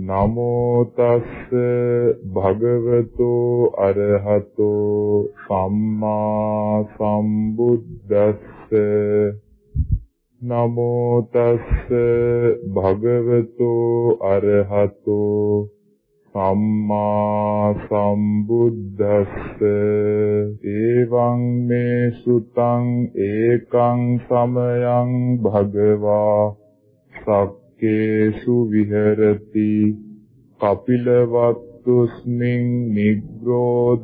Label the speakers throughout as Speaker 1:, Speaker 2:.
Speaker 1: නමෝ තස්ස භගවතෝ අරහතෝ සම්මා සම්බුද්දස්ස. නමෝ තස්ස භගවතෝ අරහතෝ සම්මා සම්බුද්දස්ස. එවං මේ සුතං ඒකං සමයං භගවා. සක් කේසු විහෙරති. කපිලවත්තුස්මින් නිග්‍රෝධාරාමේ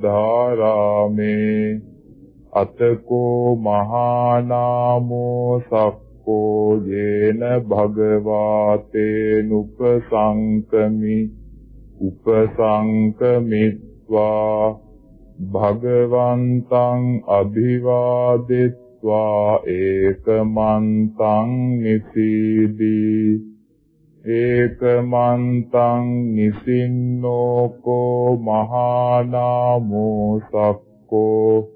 Speaker 1: අතකෝ මහානාමෝ සක්කෝ යේන භගවාතේ නුපසංකමි උපසංකමිත්වා. භගවන්තං අභිවාදෙත්වා. ඒකමන්තං නිසීදී. ඒකමන්තං නිසින්නෝකෝ මහානාමෝ සක්කෝ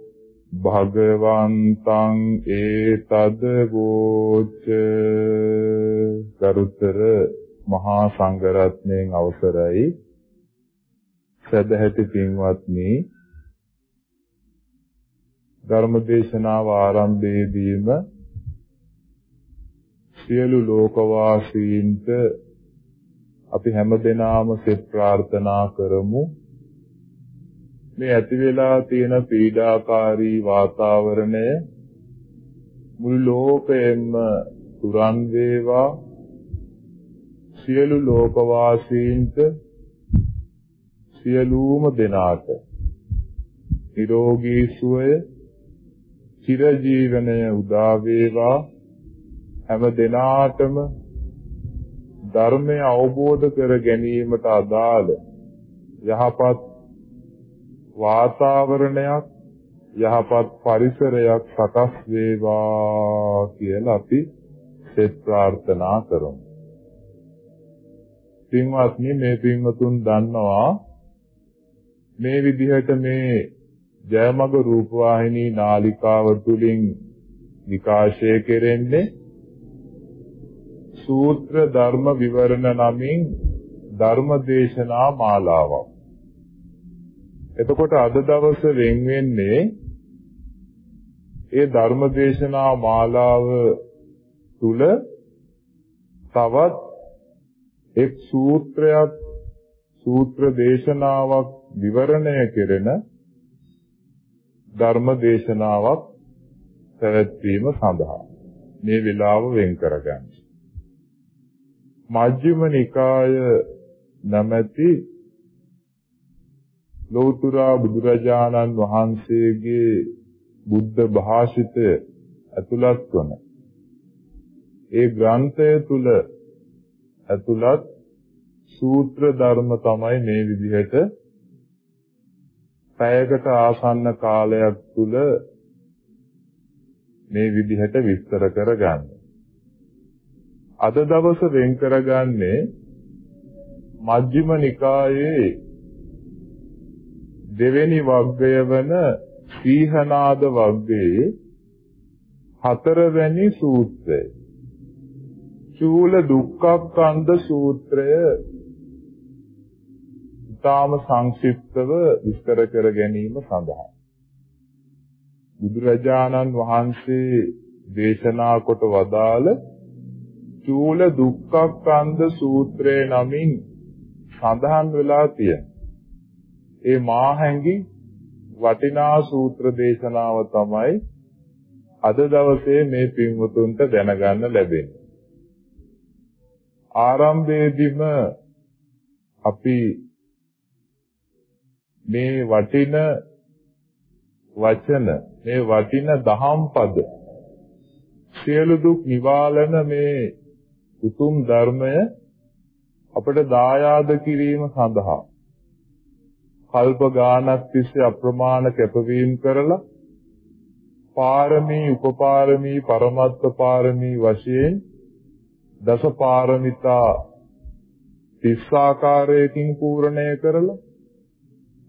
Speaker 1: භගවන්තං ඒතද වෝච කරුතර මහා සංඝරත්නයෙන් අවසරයි. සදැහැති පින්වත්නි ධර්මදේශනාව ආරම්භයේදීම සියලු ලෝකවාසීන්ට අපි හැමදෙනාම සෙත් ප්‍රාර්ථනා කරමු. මේ ඇති වෙලා තියෙන පීඩාකාරී වාතාවරණය මුළු ලෝකයෙන්ම තුරන් වේවා. සියලු ලෝකවාසීන්ට සියලුම දෙනාට නිරෝගී සුවය චිරජීවනය උදා වේවා. හැම දිනාටම ධර්මය අවබෝධ කර ගැනීමට අදාළ යහපත් වාතාවරණයක් යහපත් පරිසරයක් සකස් වේවා කියලා අපි සෙත් ප්‍රාර්ථනා කරමු. පින්වත්නි මේ පින්වතුන් දන්නවා මේ විදිහට මේ ජයමග රූපවාහිනී නාලිකාව තුලින් විකාශය කෙරෙන්නේ සූත්‍ර ධර්ම විවරණ නමින් ධර්ම දේශනා මාලාවක්. එතකොට අද දවස වෙන් වෙන්නේ ඒ ධර්ම දේශනා මාලාව තුල තවත් එක් සූත්‍රයක් සූත්‍ර දේශනාවක් විවරණය කෙරෙන ධර්ම දේශනාවක් පැවැත්වීම සඳහා මේ වෙලාව වෙන් කරගන්න. මජ්ක්‍ධිම නිකාය නැමැති ලෞතර බුදුරජාණන් වහන්සේගේ බුද්ධ භාෂිතය ඇතුළත් වන. ඒ ග්‍රන්ථය තුල ඇතුළත් සූත්‍ර ධර්ම තමයි මේ විදිහට පැයකට ආසන්න කාලයක් තුල මේ විදිහට විස්තර කරගන්නේ. අද දවස වෙන් කරගන්නේ මජ්ක්‍ධිම නිකායේ දෙවෙනි වග්ගය වන සීහනාද වග්ගයේ හතරවැනි සූත්‍රය. චූල දුක්ඛක්ඛන්ද සූත්‍රය ඊටාම සංක්ෂිප්තව විස්තර කර ගැනීම සඳහා බුදුරජාණන් වහන්සේ දේශනා කොට වදාළ චූල දුක්ඛක්ඛන්ද සූත්‍රය නමින් සඳහන් වෙලා තියෙන. ඒ මාහැඟි වටිනා සූත්‍ර දේශනාව තමයි අද දවසේ මේ පින්වතුන්ට දැනගන්න ලැබෙන්නේ. ආරම්භයේදීම අපි මේ වටින වචන මේ වටින දහම් පද සියලු දුක් නිවාලන මේ උතුම් ධර්මය අපට දායාද කිරීම සඳහා කල්ප ගානක් තිස්සේ අප්‍රමාණ කැපවීම කරලා පාරමී උපපාරමී පරමත්ත පාරමී වශයෙන් දස පාරමිතා තිස්සාකාරයකින් පූර්ණය කරලා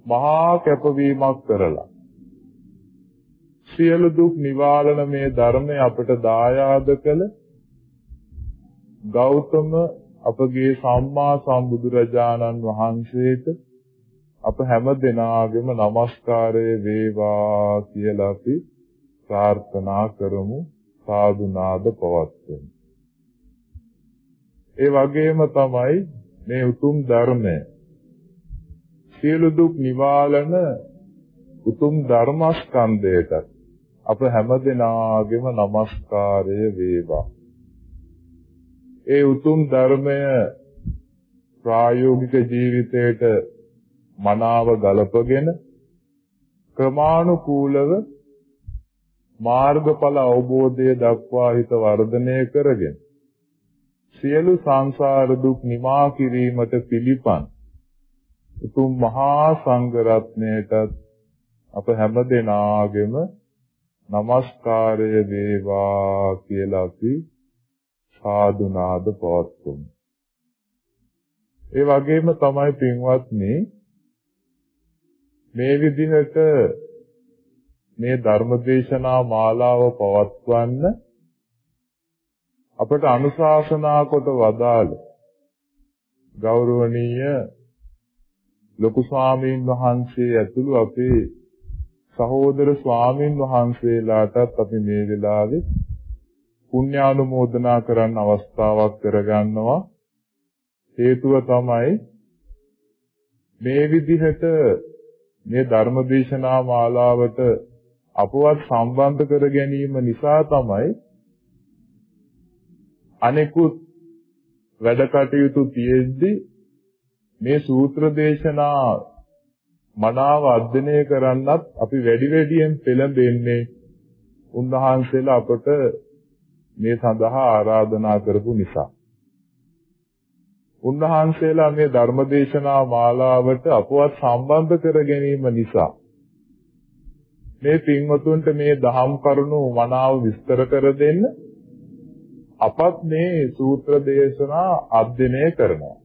Speaker 1: මහා කැපවීමක් කරලා සියලු දුක් නිවාරණ මේ ධර්මය අපට දායාද කළ ගෞතම අපගේ සම්මා සම්බුදුරජාණන් වහන්සේට අප හැම දෙනාගේම নমස්කාරය වේවා කියලා අපි ප්‍රාර්ථනා කරමු. සාදු නාද පවත්වමු. ඒ වගේම තමයි මේ උතුම් ධර්මය. සියලු දුක් නිවාලන උතුම් ධර්මස්කන්ධයට අප හැමදෙනාගේම নমස්කාරය වේවා. ඒ උතුම් ධර්මය ප්‍රායෝගික ජීවිතයට මනාව ගලපගෙන ක්‍රමානුකූලව මාර්ගඵල අවබෝධය දක්වා හිත වර්ධනය කරගෙන සියලු සංසාර දුක් නිමා කිරීමට පිළිපන් උතුම් මහා සංඝ රත්නයටත් අප හැම දෙනාගේම নমස්කාරය වේවා කියලා අපි සාදු නාද පවත්වමු. ඒ වගේම තමයි පින්වත්නි මේ විදිහට මේ ධර්මදේශනා මාලාව පවත්වන්න අපට අනුශාසනා කොට වදාළ ගෞරවනීය ලොකු ස්වාමීන් වහන්සේ ඇතුළු අපේ සහෝදර ස්වාමීන් වහන්සේලාටත් අපි මේ වෙලාවේ පුණ්‍යානුමෝදනා කරන්න අවස්ථාවක් කරගන්නවා. හේතුව තමයි මේ විදිහට මේ ධර්මදේශනා මාලාවට අපවත් සම්බන්ධ කර ගැනීම නිසා තමයි අනෙකුත් වැඩ කටයුතු තියෙද්දි මේ සූත්‍ර දේශනා මනාව අධ්‍යයනය කරන්නත් අපි වැඩි වැඩියෙන් පෙළඹෙන්නේ. උන්වහන්සේලා අපට මේ සඳහා ආරාධනා කරපු නිසා. උන්වහන්සේලා මේ ධර්මදේශනා මාලාවට අපවත් සම්බන්ධ කර ගැනීම නිසා මේ පින්වතුන්ට මේ දහම් කරුණු මනාව විස්තර කර දෙන්න අපත් මේ සූත්‍ර දේශනා අධ්‍යයනය කරනවා.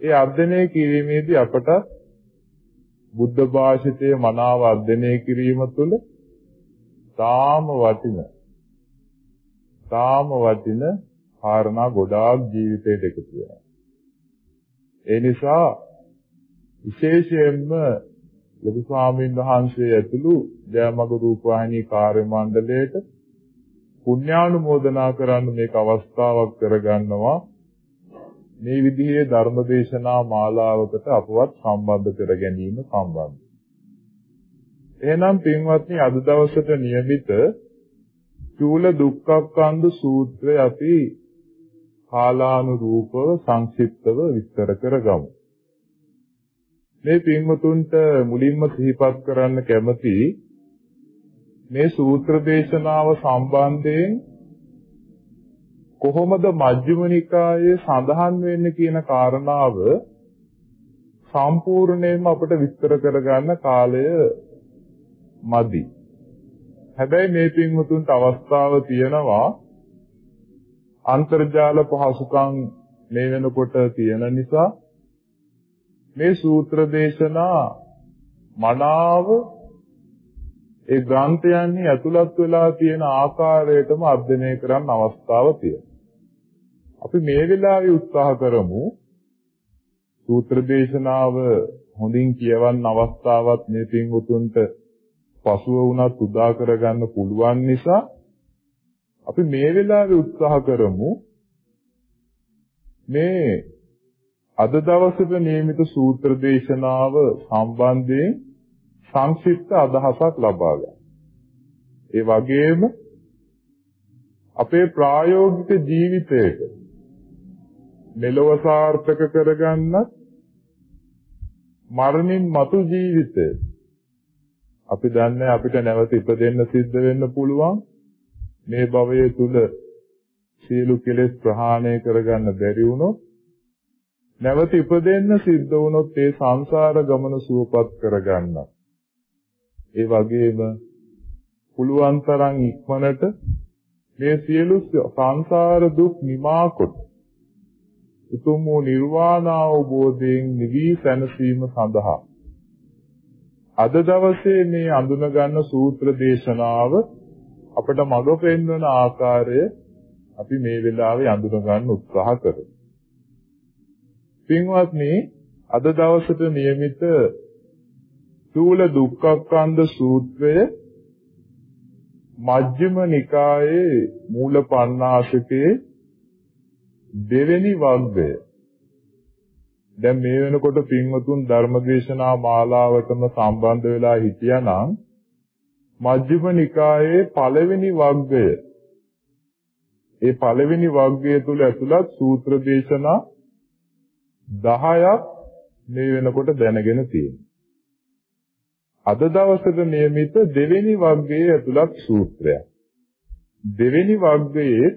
Speaker 1: ඒ අධ්‍යයනය කිරීමේදී අපට බුද්ධ භාෂිතයේ මනාව අධ්‍යයනය කිරීම තුළ තාම වටිනා තාම වටින කාරණා ගොඩාක් ජීවිතයට එකතු වෙනවා. ඒ නිසා විශේෂයෙන්ම ලොකු ස්වාමීන් වහන්සේ ඇතුළු ජයමග රූපවාහිනී කාර්ය මණ්ඩලයට පුණ්‍යානුමෝදනා කරන්න මේක අවස්ථාවක් කරගන්නවා. මේ විදිහේ ධර්මදේශනා මාලාවකට අපවත් සම්බන්ධ කර ගැනීම සම්බන්ධ. එහෙනම් පින්වත්නි අද දවසට નિયમિત චූල දුක්ඛක්ඛන්ද සූත්‍රය අපි කාලානුරූපව සංක්ෂිප්තව විස්තර කරගමු. මේ පින්වතුන්ට මුලින්ම සිහිපත් කරන්න කැමති මේ සූත්‍ර දේශනාව සම්බන්ධයෙන් කොහොමද මජ්ක්‍ධිම නිකායේ සඳහන් වෙන්නේ කියන කාරණාව සම්පූර්ණයෙන්ම අපිට විස්තර කරගන්න කාලය මදි. හැබැයි මේ පින්වතුන්ට අවස්ථාව තියෙනවා අන්තර්ජාල පහසුකම් මේ වෙනකොට තියෙන නිසා මේ සූත්‍ර දේශනා මනාව ඒ ග්‍රන්ථයන්හි ඇතුළත් වෙලා තියෙන ආකාරයටම අධ්‍යයනය කරන්න අවස්ථාව තියෙනවා. අපි මේ වෙලාවේ උත්සාහ කරමු සූත්‍ර දේශනාව හොඳින් කියවන්න අවස්ථාවක් මේ පින්වුතුන්ට පසුව වුණත් උදා කරගන්න පුළුවන් නිසා අපි මේ වෙලාවේ උත්සාහ කරමු මේ අද දවසේට නියමිත සූත්‍ර දේශනාව සම්බන්ධයෙන් සංක්ෂිප්ත අදහසක් ලබා ගන්න. ඒ වගේම අපේ ප්‍රායෝගික ජීවිතයට මෙලොව සාර්ථක කරගන්නත් මරණින් මතු ජීවිතය අපි දන්නේ අපිට නැවත ඉපදෙන්න සිද්ධ වෙන්න පුළුවන් මේ භවයේ තුල සියලු කෙලෙස් ප්‍රහාණය කරගන්න බැරි වුණොත් නැවත ඉපදෙන්න සිද්ධ වුණොත් ඒ සංසාර ගමන සුවපත් කරගන්න. ඒ වගේම පුළුවන් තරම් ඉක්මනට මේ සියලු සංසාර දුක් නිමා කොට උතුම් වූ නිර්වාණ අවබෝධයෙන් නිවි සැනසීම සඳහා අද දවසේ මේ අඳුන ගන්න සූත්‍ර දේශනාව අපට මඟ පෙන්වන ආකාරය අපි මේ වෙලාවේ අඳුන ගන්න උත්සාහ කරමු. පින්වත්නි අද දවසට નિયમિત සූල දුක්ඛක්ඛන්ධ සූත්‍රය මජ්ක්‍ධිම නිකායේ මූල පණ්ණාසකේ දෙවෙනි වග්ගය දැන් මේ වෙනකොට පින්වතුන් ධර්මදේශනා මාලාවටම සම්බන්ධ වෙලා හිටියානම් මජ්ක්‍ධිම නිකායේ පළවෙනි වග්ගය ඒ පළවෙනි වග්ගය තුල ඇතුළත් සූත්‍ර දේශනා 10ක් මේ වෙනකොට දැනගෙන තියෙනවා. අද දවසට નિયમિત දෙවෙනි වග්ගයේ ඇතුළත් සූත්‍රයක්. දෙවෙනි වග්ගයේ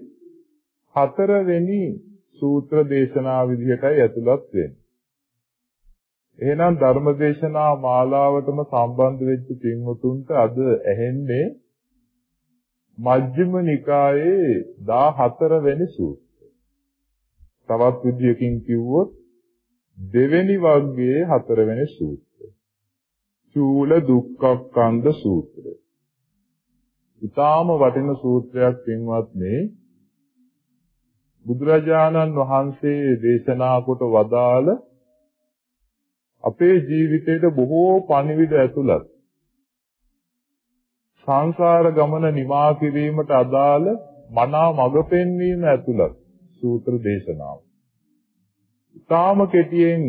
Speaker 1: හතරවෙනි සූත්‍ර දේශනා විදිහටයි ඇතුළත් වෙන්නේ. එහෙනම් ධර්මදේශනා මාලාවටම සම්බන්ධ වෙච්ච පින්වතුන්ට අද ඇහෙන්නේ මජ්ක්‍ධිම නිකායේ 14 වෙනි සූත්‍රය. තවත් විදියකින් කිව්වොත් දෙවෙනි වර්ගයේ 4 වෙනි සූත්‍රය. චූල දුක්ඛක්ඛන්ධ සූත්‍රය. ඊටාම වටින සූත්‍රයක් පින්වත්නි බුදුරජාණන් වහන්සේ දේශනා කොට වදාළ අපේ ජීවිතේට බොහෝ පණිවිඩ ඇතුළත් සංසාර ගමන නිමා කිරීමට අදාළ මනා මඟ පෙන්වීම ඇතුළත් සූත්‍ර දේශනාව. තාම කෙටියෙන්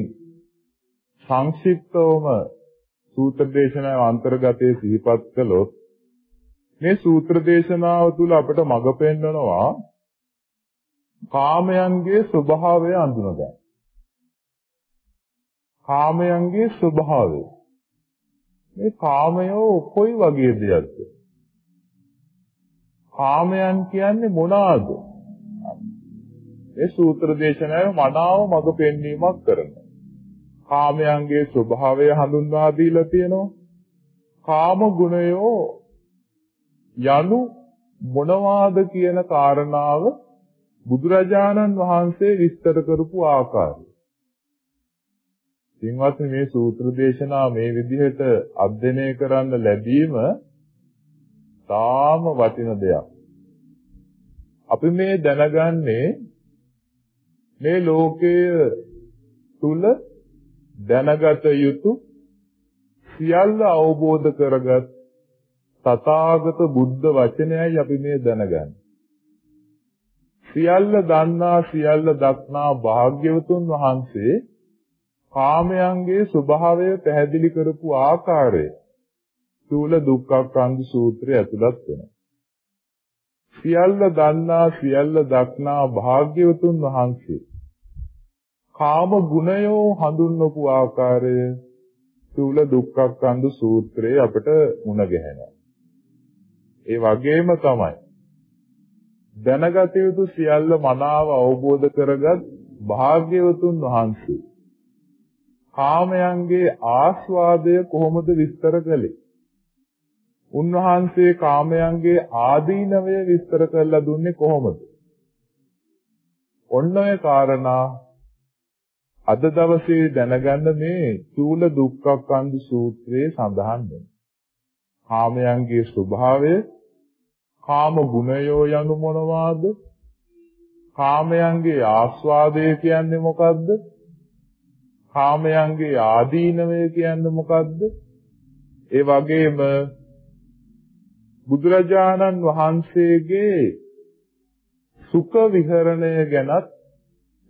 Speaker 1: සංක්ෂිප්තවම සූත්‍ර දේශනාවේ අන්තර්ගතයේ සිහිපත් කළොත් මේ සූත්‍ර දේශනාව තුළ අපට මඟ පෙන්වනවා කාමයන්ගේ ස්වභාවය අඳුනගන්න. කාමයන්ගේ ස්වභාවය. මේ කාමයෝ කොයි වගේ දෙයක්ද? කාමයන් කියන්නේ මොනවාද? මේ සූත්‍ර දේශනාවේ මනාව මඟ පෙන්වීමක් කරනවා. කාමයන්ගේ ස්වභාවය හඳුන්වා දීලා තියෙනවා. කාම ගුණයෝ යනු මොනවාද කියන කාරණාව බුදුරජාණන් වහන්සේ විස්තර කරපු ආකාරය. පින්වත්නි මේ සූත්‍ර දේශනා මේ විදිහට අධ්‍යයනය කරන්න ලැබීම තාම වටින දෙයක්. අපි මේ දැනගන්නේ මේ ලෝකයේ තුල දැනගත යුතු සියල්ල අවබෝධ කරගත් තථාගත බුද්ධ වචනයයි අපි මේ දැනගන්නේ. සියල්ල දන්නා සියල්ල දක්නා භාග්‍යවතුන් වහන්සේ කාමයන්ගේ ස්වභාවය පැහැදිලි කරපු ආකාරය සූල දුක්ඛක්ඛන්ධ සූත්‍රය ඇතුළත් වෙනවා. සියල්ල දන්නා සියල්ල දක්නා භාග්‍යවතුන් වහන්සේ කාම ගුණයෝ හඳුන්වපු ආකාරය සූල දුක්ඛක්ඛන්ධ සූත්‍රයේ අපට මුණ ගැහෙනවා. ඒ වගේම තමයි දැනගත යුතු සියල්ල මනාව අවබෝධ කරගත් භාග්‍යවතුන් වහන්සේ කාමයන්ගේ ආස්වාදය කොහොමද විස්තර කළේ? උන්වහන්සේ කාමයන්ගේ ආදීනවය විස්තර කරලා දුන්නේ කොහොමද? ඔන්න ඔය කාරණා අද දවසේ දැනගන්න මේ චූල දුක්ඛක්ඛන්ධ සූත්‍රයේ සඳහන් වෙනවා. කාමයන්ගේ ස්වභාවය, කාම ගුණයෝ යනු මොනවාද? කාමයන්ගේ ආස්වාදය කියන්නේ මොකද්ද? කාමයන්ගේ ආදීනවය කියන්නේ මොකද්ද? ඒ වගේම බුදුරජාණන් වහන්සේගේ සුඛ විහරණය ගැනත්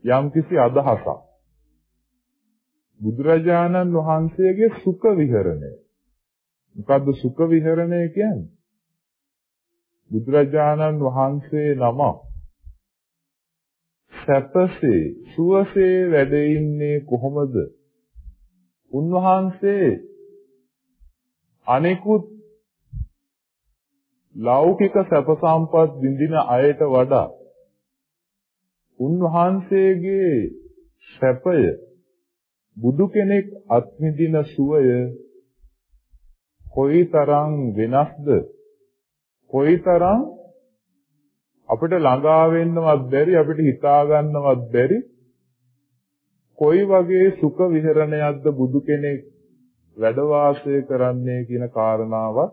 Speaker 1: යම්කිසි අදහසක්. බුදුරජාණන් වහන්සේගේ සුඛ විහරණය. මොකද්ද සුඛ විහරණය කියන්නේ? බුදුරජාණන් වහන්සේ නම සැපසේ සුවසේ වැඩ ඉන්නේ කොහොමද? උන්වහන්සේ අනෙකුත් ලෞකික සැප සම්පත් විඳින අයට වඩා උන්වහන්සේගේ සැපය බුදු කෙනෙක් අත්විඳින සුවය කොයිතරම් වෙනස්ද? කොයිතරම් අපිට ළඟා වෙන්නවත් බැරි අපිට හිතා ගන්නවත් බැරි කොයි වගේ සුඛ විහරණයක්ද බුදු කෙනෙක් වැඩ වාසය කරන්නේ කියන කාරණාවත්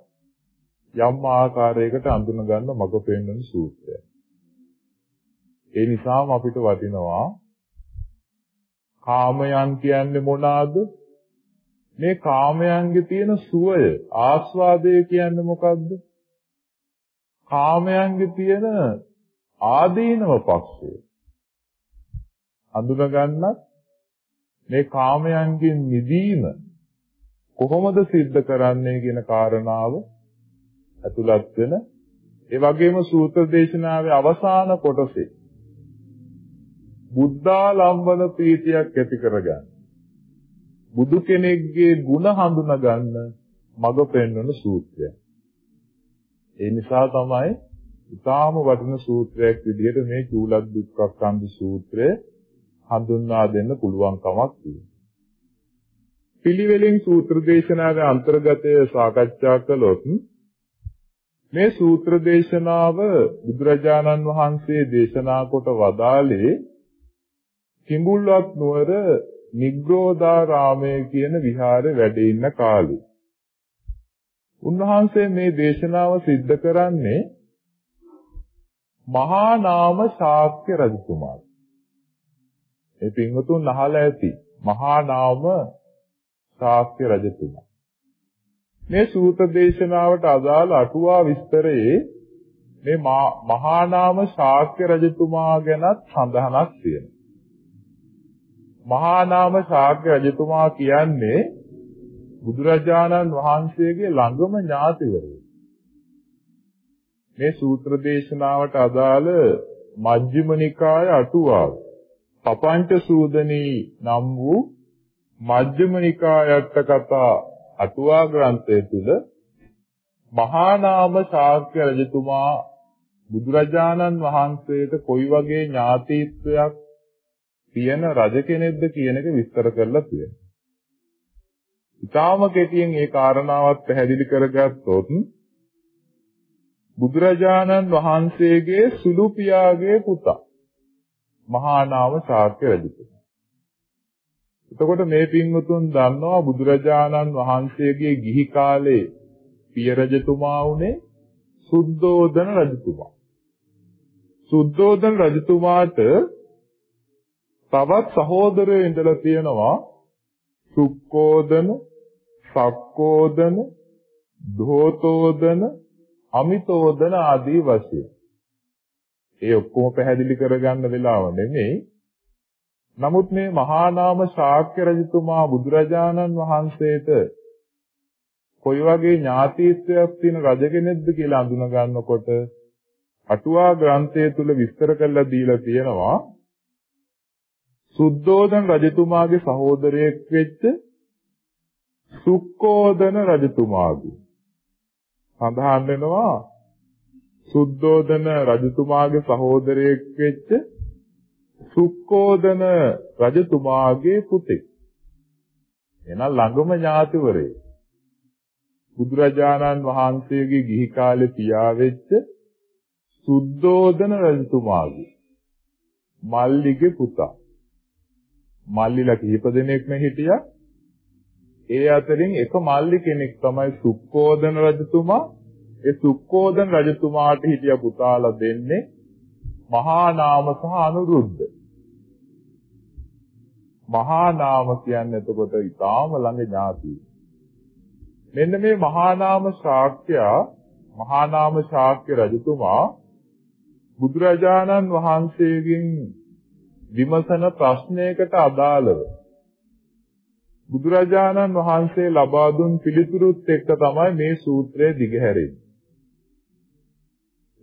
Speaker 1: යම් ආකාරයකට අඳුන ගන්න මඟ පෙන්වන සූත්‍රය. ඒ නිසාම අපිට වටිනවා කාමයන් කියන්නේ මොනවාද? මේ කාමයන්ගේ තියෙන සුවය ආස්වාදය කියන්නේ මොකද්ද? කාමයන්ගේ තියෙන ආදීනව පක්ෂය අඳුන ගන්නත් මේ කාමයන්ගෙන් මිදීම කොහොමද සිද්ධ කරන්නේ කියන කාරණාව ඇතුළත් වෙන ඒ වගේම සූත්‍ර දේශනාවේ අවසාන කොටසේ බුද්ධාලම්බන ප්‍රීතියක් ඇති කරගන්න. බුදු කෙනෙක්ගේ ಗುಣ හඳුනා ගන්න මඟ පෙන්වන සූත්‍රය. ඒ නිසා තමයි ඊටාම වටින සූත්‍රයක් විදිහට මේ චූලද්දුක්ඛන්ද සූත්‍රය හඳුන්වා දෙන්න පුළුවන් කමක් තියෙනවා. පිළිවෙලින් සූත්‍ර දේශනාවේ අන්තර්ගතය සාකච්ඡා කළොත් මේ සූත්‍ර දේශනාව බුදුරජාණන් වහන්සේ දේශනා කොට වදාළේ කිඹුල්වත් නුවර නිග්‍රෝධාරාමයේ කියන විහාරේ වැඩ ඉන්න කාලේ. උන්වහන්සේ මේ දේශනාව සිද්ධ කරන්නේ මහා නාම ශාක්‍ය රජතුමාට. ඒ පින්වතුන් අහලා ඇති මහා නාම ශාක්‍ය රජතුමා. මේ සූත දේශනාවට අදාළ අටුවා විස්තරයේ මේ මහා නාම ශාක්‍ය රජතුමා ගැනත් සඳහනක් තියෙනවා. මහා නාම ශාක්‍ය රජතුමා කියන්නේ බුදුරජාණන් වහන්සේගේ ළඟම ඥාතිවරයෙක්. මේ සූත්‍ර දේශනාවට අදාළ මජ්ක්‍ධිම නිකාය අටුවාව පපංච සූදනී නම් වූ මජ්ක්‍ධිම නිකායට කතා අටුවා ග්‍රන්ථය තුල මහා නාම ශාක්‍ය රජතුමා බුදුරජාණන් වහන්සේට කොයි වගේ ඥාතීත්වයක් තියෙන රජ කෙනෙක්ද කියන එක විස්තර කරලා තියෙනවා. ඊටාම කෙටියෙන් ඒ කාරණාවත් පැහැදිලි කරගත්තොත් බුදුරජාණන් වහන්සේගේ සුළු පියාගේ පුතා මහා නාම ශාක්‍ය රජතුමා. එතකොට මේ පින්වතුන් දන්නවා බුදුරජාණන් වහන්සේගේ ගිහි කාලේ පිය රජතුමා වුණේ සුද්ධෝදන රජතුමා. සුද්ධෝදන රජතුමාට තවත් සහෝදරයෝ ඉඳලා තියෙනවා සුක්කෝදන, සක්කෝදන, ධෝතෝදන, අමිතෝදන ආදී වශයෙන්. ඒ ඔක්කොම පැහැදිලි කරගන්න වෙලාව නෙමෙයි. නමුත් මේ මහා නාම ශාක්‍ය රජතුමා බුදුරජාණන් වහන්සේට කොයි වගේ ඥාතීත්වයක් තියෙන රජ කෙනෙක්ද කියලා අඳුන ගන්නකොට අටුවා ග්‍රන්ථය තුල විස්තර කරලා දීලා තියෙනවා සුද්ධෝදන රජතුමාගේ සහෝදරයෙක් වෙච්ච සුක්කෝදන රජතුමාගේ සඳහන් වෙනවා සුද්ධෝදන රජතුමාගේ සහෝදරයෙක් වෙච්ච සුක්කෝදන රජතුමාගේ පුතෙක්. එන ළඟම ඥාතිවරේ. බුදුරජාණන් වහන්සේගේ ගිහි කාලේ පියා වෙච්ච සුද්ධෝදන රජතුමාගේ මල්ලිගේ පුතා. මල්ලිලා කිහිප දෙනෙක්ම හිටියා. ඒ අතරින් එක මල්ලි කෙනෙක් තමයි සුක්කෝදන රජතුමා. ඒ සුක්කෝදන රජතුමාට හිටිය පුතාලා දෙන්නේ මහා නාම සහ අනුරුද්ධ. මහා නාම කියන්නේ එතකොට ඊටාම ළඟ ඥාතියි. මෙන්න මේ මහා නාම ශාක්‍යයා මහා නාම ශාක්‍ය රජතුමා බුදුරජාණන් වහන්සේගෙන් විමසන ප්‍රශ්නයකට අදාළව බුදුරජාණන් වහන්සේ ලබා දුන් පිළිතුරුත් එක්ක තමයි මේ සූත්‍රය දිගහැරෙන්නේ.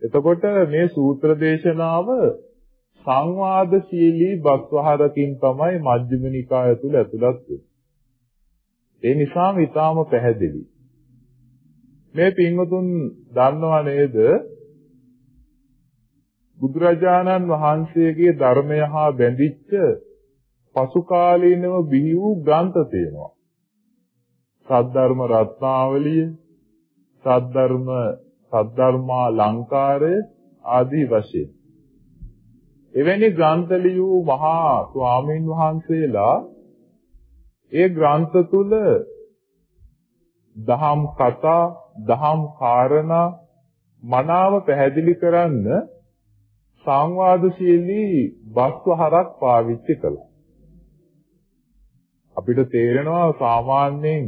Speaker 1: එතකොට මේ සූත්‍ර දේශනාව සංවාදශීලී බස්වහරකින් තමයි මජ්ක්‍ධිම නිකාය තුල ඇතුළත් වෙන්නේ. ඒ නිසාම ඊටාම පැහැදිලි. මේ පින්වතුන් දන්නව නේද? බුදුරජාණන් වහන්සේගේ ධර්මය හා බැඳිච්ච පසු කාලීනව බිහි වූ ග්‍රන්ථ තියෙනවා. සද්ධර්ම රත්නාවලිය, සද්ධර්ම සද්ධර්මා ලංකාරය ආදී වශයෙන්. එවැනි ග්‍රන්ථ ලියූ මහා ස්වාමීන් වහන්සේලා ඒ ග්‍රන්ථ තුල දහම් කතා, දහම් කාරණා මනාව පැහැදිලි කරන්න සංවාදශීලී බස්වහරක් පාවිච්චි කළා. අපිට තේරෙනවා සාමාන්‍යයෙන්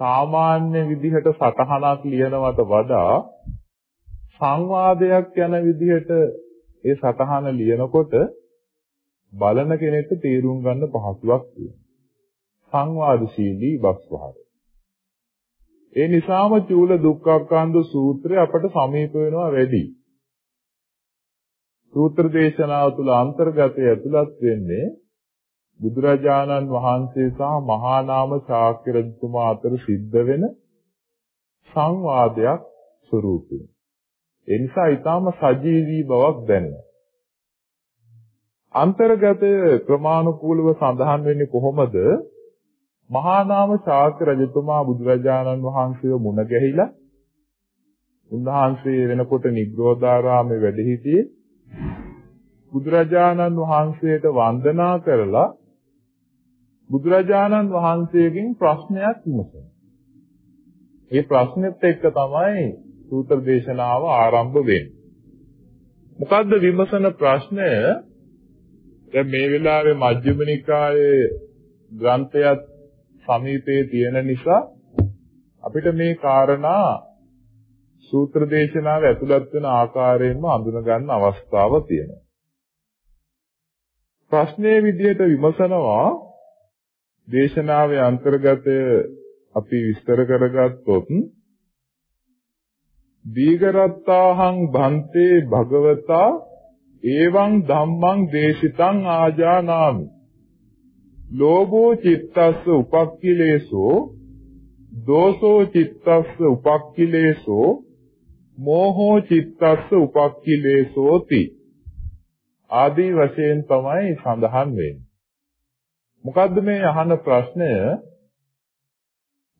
Speaker 1: සාමාන්‍ය විදිහට සටහනක් ලියනවට වඩා සංවාදයක් යන විදිහට ඒ සටහන ලියනකොට බලන කෙනෙක්ට තේරුම් ගන්න පහසුවක් තියෙනවා. සංවාදශීලී බස්වහර. ඒ නිසාම චූල දුක්ඛක්ඛන්ද සූත්‍රය අපට සමීප වෙනවා වැඩි. සූත්‍ර දේශනාව තුළ අන්තර්ගතය ඇතුළත් වෙන්නේ බුදුරජාණන් වහන්සේ සහ මහා නාම ශාක්‍ය රජතුමා අතර සිද්ධ වෙන සංවාදයක් ස්වරූපයෙන්. ඒ නිසා ඊටාම සජීවී බවක් දැනෙනවා. අන්තර්ගතය ක්‍රමානුකූලව සඳහන් වෙන්නේ කොහොමද? මහා නාම ශාක්‍ය රජතුමා බුදුරජාණන් වහන්සේව මුණ ගැහිලා උන්වහන්සේ වෙනකොට නිග්‍රෝධාරාමේ වැඩ සිටියේ බුදුරජාණන් වහන්සේට වන්දනා කරලා බුදුරජාණන් වහන්සේගෙන් ප්‍රශ්නයක් විමසනවා. ඒ ප්‍රශ්නෙත් එක්ක තමයි සූත්‍ර දේශනාව ආරම්භ වෙන්නේ. මොකද්ද විමසන ප්‍රශ්නය? දැන් මේ වෙලාවේ මජ්ක්‍ධිම නිකායේ ග්‍රන්ථයත් සමීපයේ තියෙන නිසා අපිට මේ කාරණා සූත්‍ර දේශනාවේ ඇතුළත් වෙන ආකාරයෙන්ම අඳුන ගන්න අවස්ථාව තියෙනවා. ප්‍රශ්නයේ විදිහට විමසනවා දේශනාවේ අන්තර්ගතය අපි විස්තර කරගත්තොත් දීගරත්තාහං භන්තේ භගවතා එවං ධම්මං දේශිතං ආජානාමි. ලෝභෝ චිත්තස්ස උපක්ඛිලේසෝ දෝසෝ චිත්තස්ස උපක්ඛිලේසෝ මෝහෝ චිත්තස්ස උපක්ඛිලේසෝති. ආදී වශයෙන් තමයි සඳහන් වෙන්නේ. මොකද්ද මේ අහන ප්‍රශ්නය?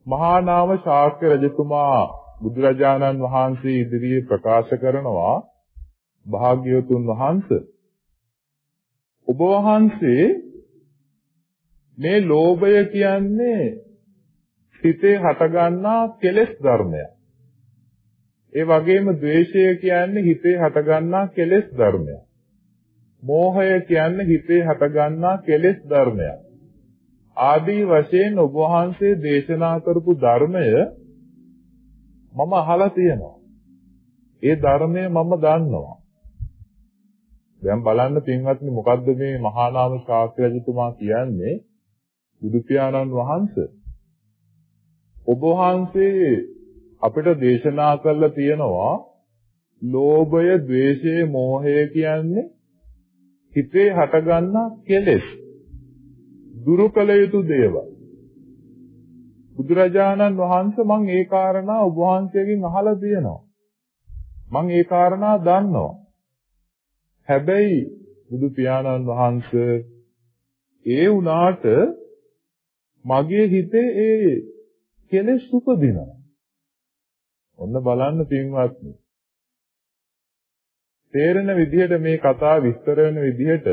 Speaker 1: මහා නාම ශාක්‍ය රජතුමා බුදුරජාණන් වහන්සේ ඉදිරියේ ප්‍රකාශ කරනවා භාග්‍යවතුන් වහන්සේ ඔබ වහන්සේ මේ ලෝභය කියන්නේ සිතේ හටගන්නා කෙලෙස් ධර්මයක්. ඒ වගේම ද්වේෂය කියන්නේ හිතේ හටගන්නා කෙලෙස් ධර්මයක්. මෝහය කියන්නේ හිතේ හටගන්නා කෙලෙස් ධර්මයක්. ආදී වශයෙන් ඔබ වහන්සේ දේශනා කරපු ධර්මය මම අහලා තියෙනවා. ඒ ධර්මය මම දන්නවා. දැන් බලන්න පින්වත්නි මොකද්ද මේ මහා නාම ශාස්ත්‍ර රජතුමා කියන්නේ? බුදු පියාණන් වහන්සේ. ඔබ වහන්සේ අපිට දේශනා කරලා තියෙනවා ලෝභය, ద్వේෂය, මෝහය කියන්නේ හිතේ හටගන්නා කෙලෙස්. දුරු කළ යුතු දේවල්. බුදුරජාණන් වහන්සේ මම ඒ කාරණා ඔබ වහන්සේගෙන් අහලා තියෙනවා. මම ඒ කාරණා දන්නවා. හැබැයි බුදු පියාණන් වහන්සේ ඒ වුණාට මගේ හිතේ ඒ කෙලෙස් උපදිනවා. ඔන්න බලන්න පින්වත්නි. තේරෙන විදිහට මේ කතාව විස්තර වෙන විදිහට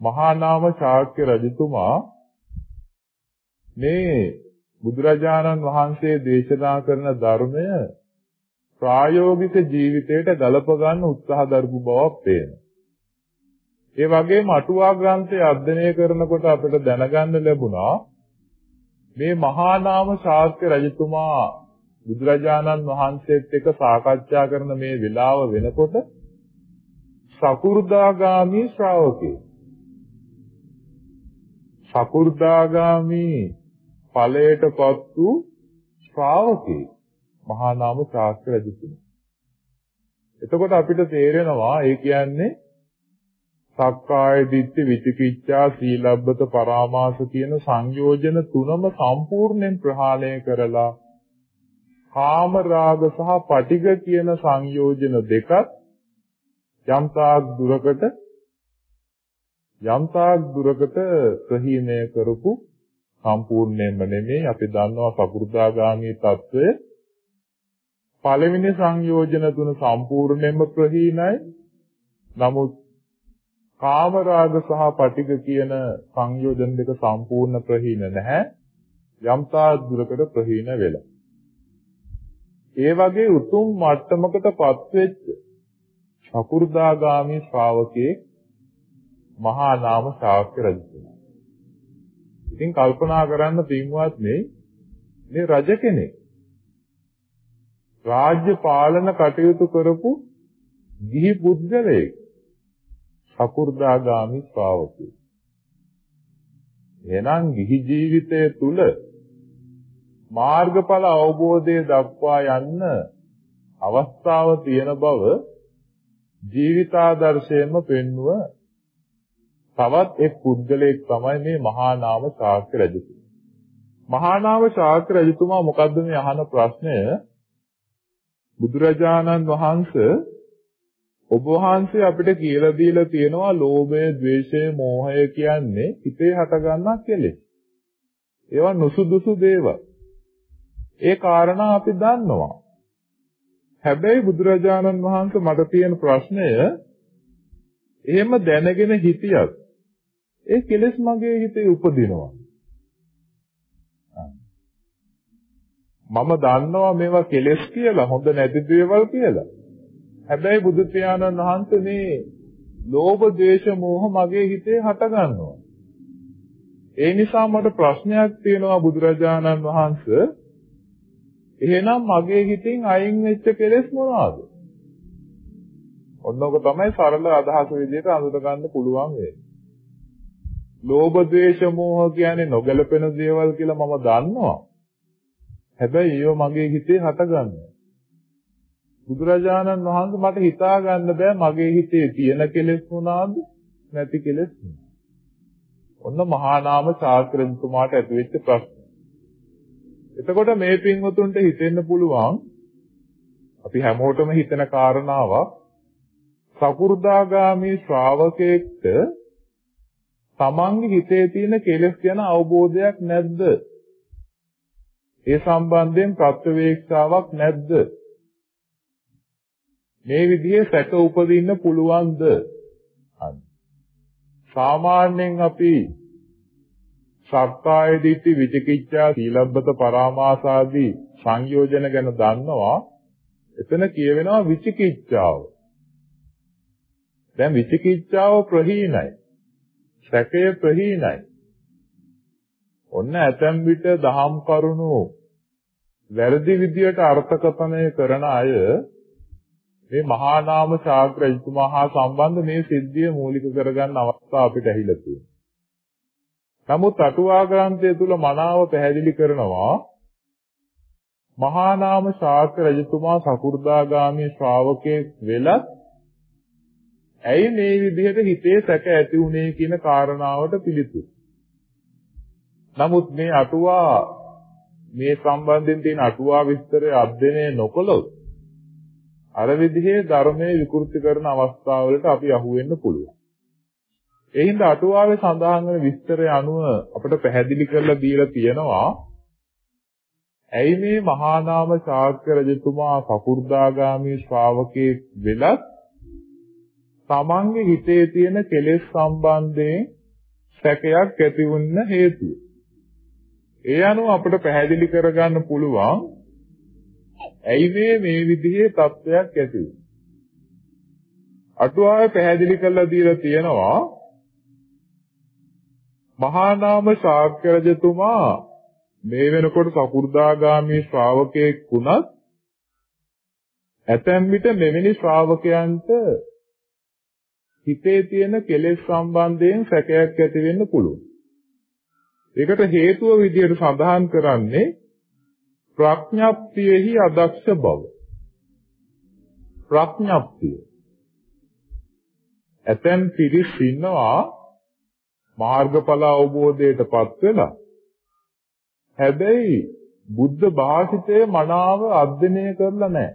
Speaker 1: මහා නාම ශාක්‍ය රජතුමා මේ බුදුරජාණන් වහන්සේ දේශනා කරන ධර්මය ප්‍රායෝගික ජීවිතයට ගලප ගන්න උත්සාහ දරපු බවක් පේනවා. ඒ වගේම අටුවා ග්‍රන්ථය අධ්‍යයනය කරනකොට අපිට දැනගන්න ලැබුණා මේ මහා නාම ශාස්ත්‍ර රජතුමා බුදුරජාණන් වහන්සේත් එක්ක සාකච්ඡා කරන මේ වෙලාව වෙනකොට සකු르දාගාමි ශ්‍රාවකේ සකු르දාගාමි ඵලයටපත් වූ ශ්‍රාවකේ මහා නාම ශාස්ත්‍ර රජතුමා. එතකොට අපිට තේරෙනවා ඒ කියන්නේ සක්කාය දිට්ඨි විචිකිච්ඡා සීලබ්බත පරාමාස කියන සංයෝජන තුනම සම්පූර්ණයෙන් ප්‍රහාණය කරලා කාම රාග සහ පටිඝ කියන සංයෝජන දෙකත් යම්තාක් දුරකට යම්තාක් දුරකට ප්‍රහීණය කරපු සම්පූර්ණයෙන්ම නෙමෙයි අපි දන්නවා සකු르දාගාමී తත්වයේ පළවෙනි සංයෝජන තුන සම්පූර්ණයෙන්ම ප්‍රහීනයි. නමුත් කාම රාග සහ පටික කියන සංයෝජන දෙක සම්පූර්ණ ප්‍රහීන නැහැ. යම්තා දුරකට ප්‍රහීන වෙලා. ඒ වගේ උතුම් මට්ටමකටපත් වෙච්ච සකු르දාගාමී ශ්‍රාවකේ මහා නාම ශාක්‍ය රජතුමා. ඉතින් කල්පනා කරන්න පින්වත්නි මේ රජ කෙනෙක් රාජ්‍ය පාලන කටයුතු කරපු ගිහි පුද්ගලයෙක් සකු르දාගාමි ශ්‍රාවකයෝ. එහෙනම් ගිහි ජීවිතය තුල මාර්ගඵල අවබෝධය දක්වා යන්න අවස්ථාව තියෙන බව ජීවිතාදර්ශයෙන්ම පෙන්වුව තවත් එක් පුද්ගලයෙක් තමයි මේ මහා නාම ශාක්‍ය රජතුමා. මහා නාම ශාක්‍ය රජතුමා මොකද්ද මේ අහන ප්‍රශ්නය? බුදුරජාණන් වහන්සේ ඔබ වහන්සේ අපිට කියලා දීලා තියෙනවා ලෝභය, ද්වේෂය, මෝහය කියන්නේ හිතේ හටගන්නා කෙලෙස්. ඒවා නුසුදුසු දේවල්. ඒ කාරණා අපි දන්නවා. හැබැයි බුදුරජාණන් වහන්සේ මට තියෙන ප්‍රශ්නය එහෙම දැනගෙන හිටියත් ඒ කෙලෙස් මගේ හිතේ උපදිනවා. මම දන්නවා මේවා කෙලෙස් කියලා හොඳ නැති දේවල් කියලා. හැබැයි බුදු පියාණන් වහන්සේ මේ ලෝභ, ද්වේෂ, මෝහ මගේ හිතේ හට ගන්නවා. ඒ නිසා මට ප්‍රශ්නයක් තියෙනවා බුදුරජාණන් වහන්සේ. එහෙනම් මගේ හිතින් අයින් වෙච්ච කෙලෙස් මොනවාද? ඔන්නෝක තමයි සරල අදහස විදිහට අඳුර ගන්න පුළුවන් වෙන්නේ. ලෝභ, ද්වේෂ, මෝහ කියන්නේ නොගැලපෙන දේවල් කියලා මම දන්නවා. හැබැයි ඒව මගේ හිතේ හටගන්නවා. බුදුරජාණන් වහන්සේ මට හිතා ගන්න බෑ මගේ හිතේ තියෙන කෙලෙස් මොනවාද නැති කෙලෙස් ඔන්න මහා නාම ශාස්ත්‍රඥතුමාට ඇතිවෙච්ච ප්‍රශ්න. එතකොට මේ පින්වතුන්ට හිතෙන්න පුළුවන් අපි හැමෝටම හිතන කාරණාවක් සකු르දාගාමි ශ්‍රාවකෙක්ට තමන්ගේ හිතේ තියෙන කෙලෙස් ගැන අවබෝධයක් නැද්ද? ඒ සම්බන්ධයෙන් ප්‍රත්‍යවේක්ෂාවක් නැද්ද? මේ විදිහේ සැක උපදින්න පුළුවන්ද? සාමාන්‍යයෙන් අපි සක්කාය දිට්ඨි විචිකිච්ඡා සීලබ්බත පරාමාසාදී සංයෝජන ගැන දන්නවා. එතන කියවෙනවා විචිකිච්ඡාව. දැන් විචිකිච්ඡාව ප්‍රහීනයි. සැකය ප්‍රහීනයි. ඔන්න ඇතැම් විට දහම් කරුණු වැරදි විදියට අර්ථකථනය කරන අය මේ මහා නාම ශාක්‍ර රජතුමා හා සම්බන්ධ මේ සිද්ධිය මූලික කරගන්න අවස්ථාව අපිට ඇහිලා තියෙනවා. නමුත් අටුවා ග්‍රන්ථය තුල මනාව පැහැදිලි කරනවා මහා නාම ශාක්‍ර රජතුමා සකු르දාගාමී ශ්‍රාවකයෙක් වෙලත් ඇයි මේ විදිහට හිතේ සැක ඇති වුනේ කියන කාරණාවට පිළිතුරු. නමුත් මේ අටුවා මේ සම්බන්ධයෙන් තියෙන අටුවා විස්තරය අධ්‍යයනය නොකළොත් අර විදිහේ ධර්මයේ විකෘති කරන අවස්ථාවලට අපි අහු වෙන්න පුළුවන්. ඒ හින්දා අටුවාවේ සඳහන් වෙන විස්තරය අනුව අපිට පැහැදිලි කරලා දීලා තියෙනවා ඇයි මේ මහා නාම ශාක්‍ය රජතුමා කකුර්දාගාමී ශ්‍රාවකේ වෙලත් තමන්ගේ හිතේ තියෙන කෙලෙස් සම්බන්ධයෙන් සැකයක් ඇති වුන්න හේතුව. ඒ අනුව අපිට පැහැදිලි කරගන්න පුළුවන් ඇයි මේ මේ විදිහේ තත්ත්වයක් ඇති වෙන්නේ? අටුවාවේ පැහැදිලි කරලා දීලා තියෙනවා මහා නාම ශාක්‍ය රජතුමා මේ වෙනකොට සකු르දාගාමී ශ්‍රාවකයෙක් වුණත් ඇතැම් විට මෙවැනි ශ්‍රාවකයන්ට හිතේ තියෙන කෙලෙස් සම්බන්ධයෙන් සැකයක් ඇති වෙන්න පුළුවන්. ඒකට හේතුව විදියට සඳහන් කරන්නේ ප්‍රඥප්තියෙහි අදක්ෂ බව. ප්‍රඥප්තිය. ඇතැම් පිරිස් ඉන්නවා මාර්ගඵල අවබෝධයටපත් වෙලා හැබැයි බුද්ධ භාෂිතයේ මනාව අධ්‍යයනය කරලා නැහැ.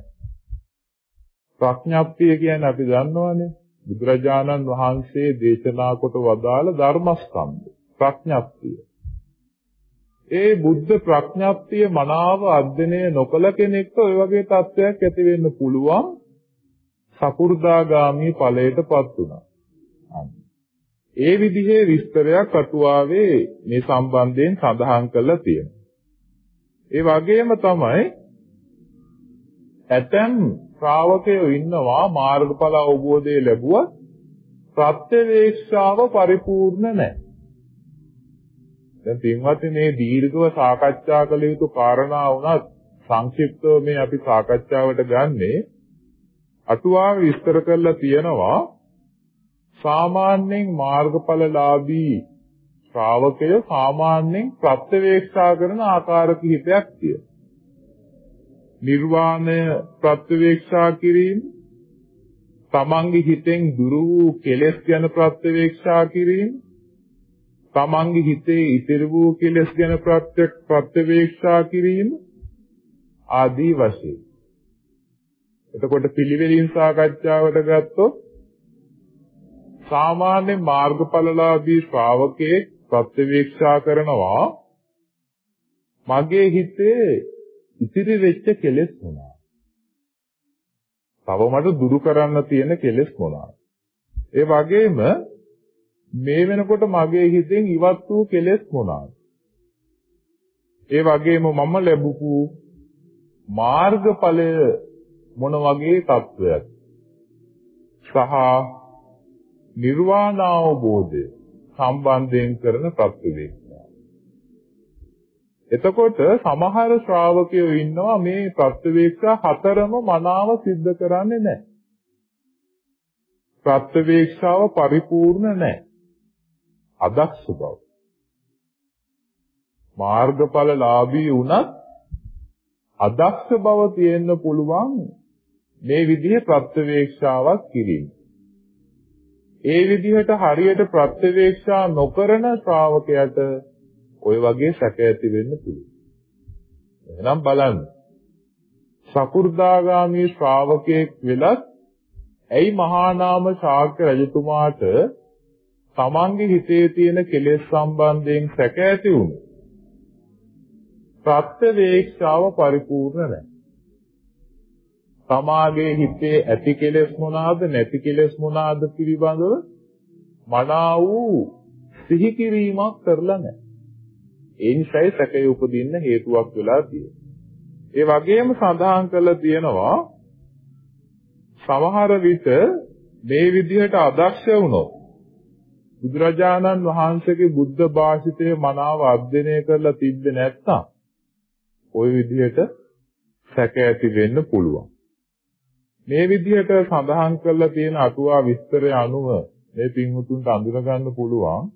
Speaker 1: ප්‍රඥප්තිය කියන්නේ අපි දන්නවනේ බුදුරජාණන් වහන්සේ දේශනා කොට වදාළ ධර්මස්කන්ධ ප්‍රඥප්තිය. ඒ බුද්ධ ප්‍රඥප්තිය මනාව අධ්‍යයනය නොකළ කෙනෙක්ට ඔය වගේ තත්ත්වයක් ඇති වෙන්න පුළුවන්. සකු르දාගාමි ඵලයටපත් වුණා. ඒ විදිහේ විස්තරයක් අටුවාවේ මේ සම්බන්ධයෙන් සඳහන් කරලා තියෙනවා. ඒ වගේම තමයි ඇතැම් ශ්‍රාවකයෝ ඉන්නවා මාර්ගඵල අවබෝධය ලැබුවත් ප්‍රත්‍යවේක්ෂාව පරිපූර්ණ නැහැ. දැන් පින්වත්නි මේ දීර්ඝව සාකච්ඡා කළ යුතු කාරණා වුණත් සංක්ෂිප්තව මේ අපි සාකච්ඡාවට ගන්නේ අටුවාව විස්තර කරලා තියෙනවා සාමාන්‍යයෙන් මාර්ගඵලලාභී ශ්‍රාවකය සාමාන්‍යයෙන් ප්‍රත්‍යවේක්ෂා කරන ආකාර කිහිපයක් තියෙනවා. නිර්වාණය ප්‍රත්‍යවේක්ෂා කිරීම තමන්ගේ හිතෙන් දුරු වූ කෙලෙස් ගැන ප්‍රත්‍යවේක්ෂා කිරීම තමන්ගේ හිතේ ඉතිරි වූ කෙලෙස් ගැන ප්‍රත්‍යවේක්ෂා කිරීම ආදී වශයෙන්. එතකොට පිළිවෙලින් සාකච්ඡාවට ගත්තොත් සාමාන්‍ය මාර්ගඵලලාභී ශ්‍රාවකේ ප්‍රත්‍යවේක්ෂා කරනවා. මගේ හිතේ ඉතිරි වෙච්ච කෙලෙස් මොනවාද? තව මට දුරු කරන්න තියෙන කෙලෙස් මොනවාද? ඒ වගේම මේ වෙනකොට මගේ හිතෙන් ඉවත් වූ කෙලෙස් මොනවාද? ඒ වගේම මම ලැබපු මාර්ගඵලය මොන වගේ තත්වයක් සහ නිර්වාණ අවබෝධය සම්බන්ධයෙන් කරන ප්‍රතිවේක්ෂ එතකොට සමහර ශ්‍රාවකයෝ ඉන්නවා මේ ප්‍රත්‍යවේක්ෂා හතරම මනාව සිද්ධ කරන්නේ නැහැ. ප්‍රත්‍යවේක්ෂාව පරිපූර්ණ නැහැ. අදක්ෂ බව. මාර්ගඵල ලාභී වුණත් අදක්ෂ බව තියෙන්න පුළුවන් මේ විදිහේ ප්‍රත්‍යවේක්ෂාවක් කිරීම. ඒ විදිහට හරියට ප්‍රත්‍යවේක්ෂා නොකරන ශ්‍රාවකයට ওই වගේ සැක ඇති වෙන්න පුළුවන්. එහෙනම් බලන්න. සකු르දාගාමී ශ්‍රාවකයෙක් වෙලත් ඇයි මහානාම ශාක්‍ය රජතුමාට තමන්ගේ හිතේ තියෙන කෙලෙස් සම්බන්ධයෙන් සැක ඇති වුණේ? ප්‍රත්‍යවේක්ෂාව පරිපූර්ණ නැහැ. තමාගේ හිතේ ඇති කෙලෙස් මොනවාද නැති කෙලෙස් මොනවාද පිළිබඳව මනාව සිහි කිරීමක් කරලා නැහැ. ඒ නිසායි සැකය උපදින්න හේතුවක් වෙලා තියෙන්නේ. ඒ වගේම සඳහන් කරලා තියෙනවා සමහර විට මේ විදිහට අදක්ෂ වුණොත් බුදුරජාණන් වහන්සේගේ බුද්ධ භාෂිතය මනාව අධ්‍යයනය කරලා තිබ්බේ නැත්නම් ওই විදිහට සැක ඇති වෙන්න පුළුවන්. මේ විදිහට සඳහන් කරලා තියෙන අටුවා විස්තරය අනුව මේ පින්වුතුන්ට අඳුර ගන්න පුළුවන්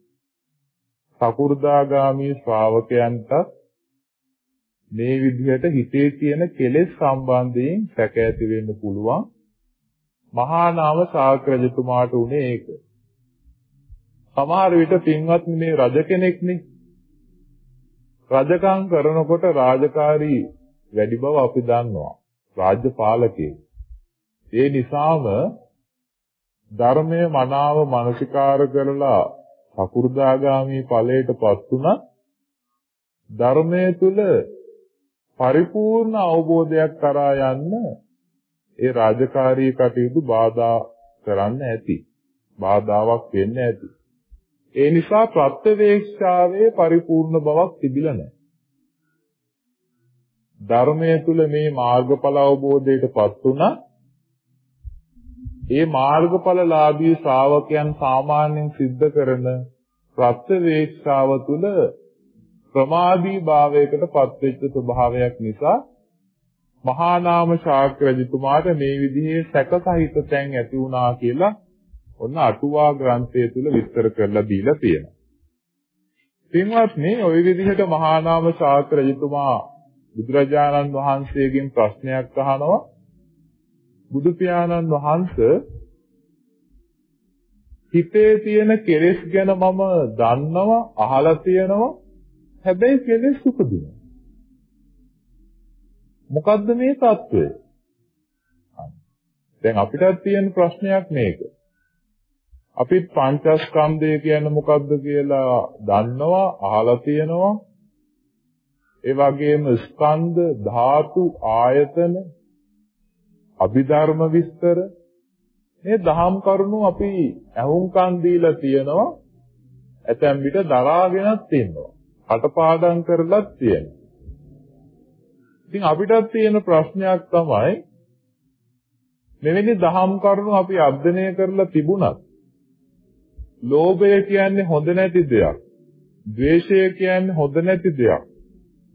Speaker 1: සකු르දාගාමී ශ්‍රාවකයන්ට මේ විදිහට හිතේ තියෙන කෙලෙස් සම්බන්ධයෙන් සැක ඇති වෙන්න පුළුවන්. මහා නාම ශාක්‍රජතුමාට උනේ ඒක. සමහර විට පින්වත් මේ රජ කෙනෙක්නේ රජකම් කරනකොට රාජකාරී වැඩි බව අපි දන්නවා. රාජ්‍ය පාලකයෙක්. ඒ නිසාම ධර්මයේ මනාව මානසිකාර කරලා සකු르දාගාමි ඵලයටපත් උනත් ධර්මයේ තුල පරිපූර්ණ අවබෝධයක් කරා යන්න ඒ රාජකාරී කටයුතු බාධා කරන්න ඇති. බාධාවක් වෙන්න ඇති. ඒ නිසා ප්‍රත්‍යවේක්ෂාවේ පරිපූර්ණ බවක් තිබිලා නැහැ. ධර්මය තුල මේ මාර්ගඵල අවබෝධයටපත් වුණා ඒ මාර්ගඵලලාභී ශ්‍රාවකයන් සාමාන්‍යයෙන් සිද්ධ කරන ප්‍රත්‍යවේක්ෂාව තුළ ප්‍රමාදී භාවයකට පත්වෙච්ච ස්වභාවයක් නිසා මහා නාම ශාක්‍ය රජතුමාට මේ විදිහේ සැකසහිත තැන් ඇති වුණා කියලා ඔන්න අටුවා ග්‍රන්ථය තුල විස්තර කරලා දීලා තියෙනවා. පින්වත්නි ওই විදිහට මහා නාම ශාක්‍ය රජතුමා බුදුරජාණන් වහන්සේගෙන් ප්‍රශ්නයක් අහනවා බුදු පියාණන් වහන්සේ හිතේ තියෙන කෙලෙස් ගැන මම දන්නවා අහලා තියෙනවා. හැබැයි කෙලෙස් උපදිනවා. මොකද්ද මේ தত্ত্বය දැන් අපිටත් තියෙන ප්‍රශ්නයක් මේක. අපි පංචස්කන්ධය කියන්නේ මොකද්ද කියලා දන්නවා අහලා තියෙනවා. ඒ වගේම ස්කන්ධ ධාතු ආයතන අභිධර්ම විස්තර. මේ දහම් කරුණු අපි අහුම්කන් දීලා තියෙනවා. ඇතැම් විට දරාගෙනත් තියෙනවා. අටපාඩම් කරලත් තියෙනවා. ඉතින් අපිටත් තියෙන ප්‍රශ්නයක් තමයි මෙවැනි දහම් කරුණු අපි අධ්‍යයනය කරලා තිබුණත් ලෝභය කියන්නේ හොඳ නැති දෙයක්. ද්වේෂය කියන්නේ හොඳ නැති දෙයක්.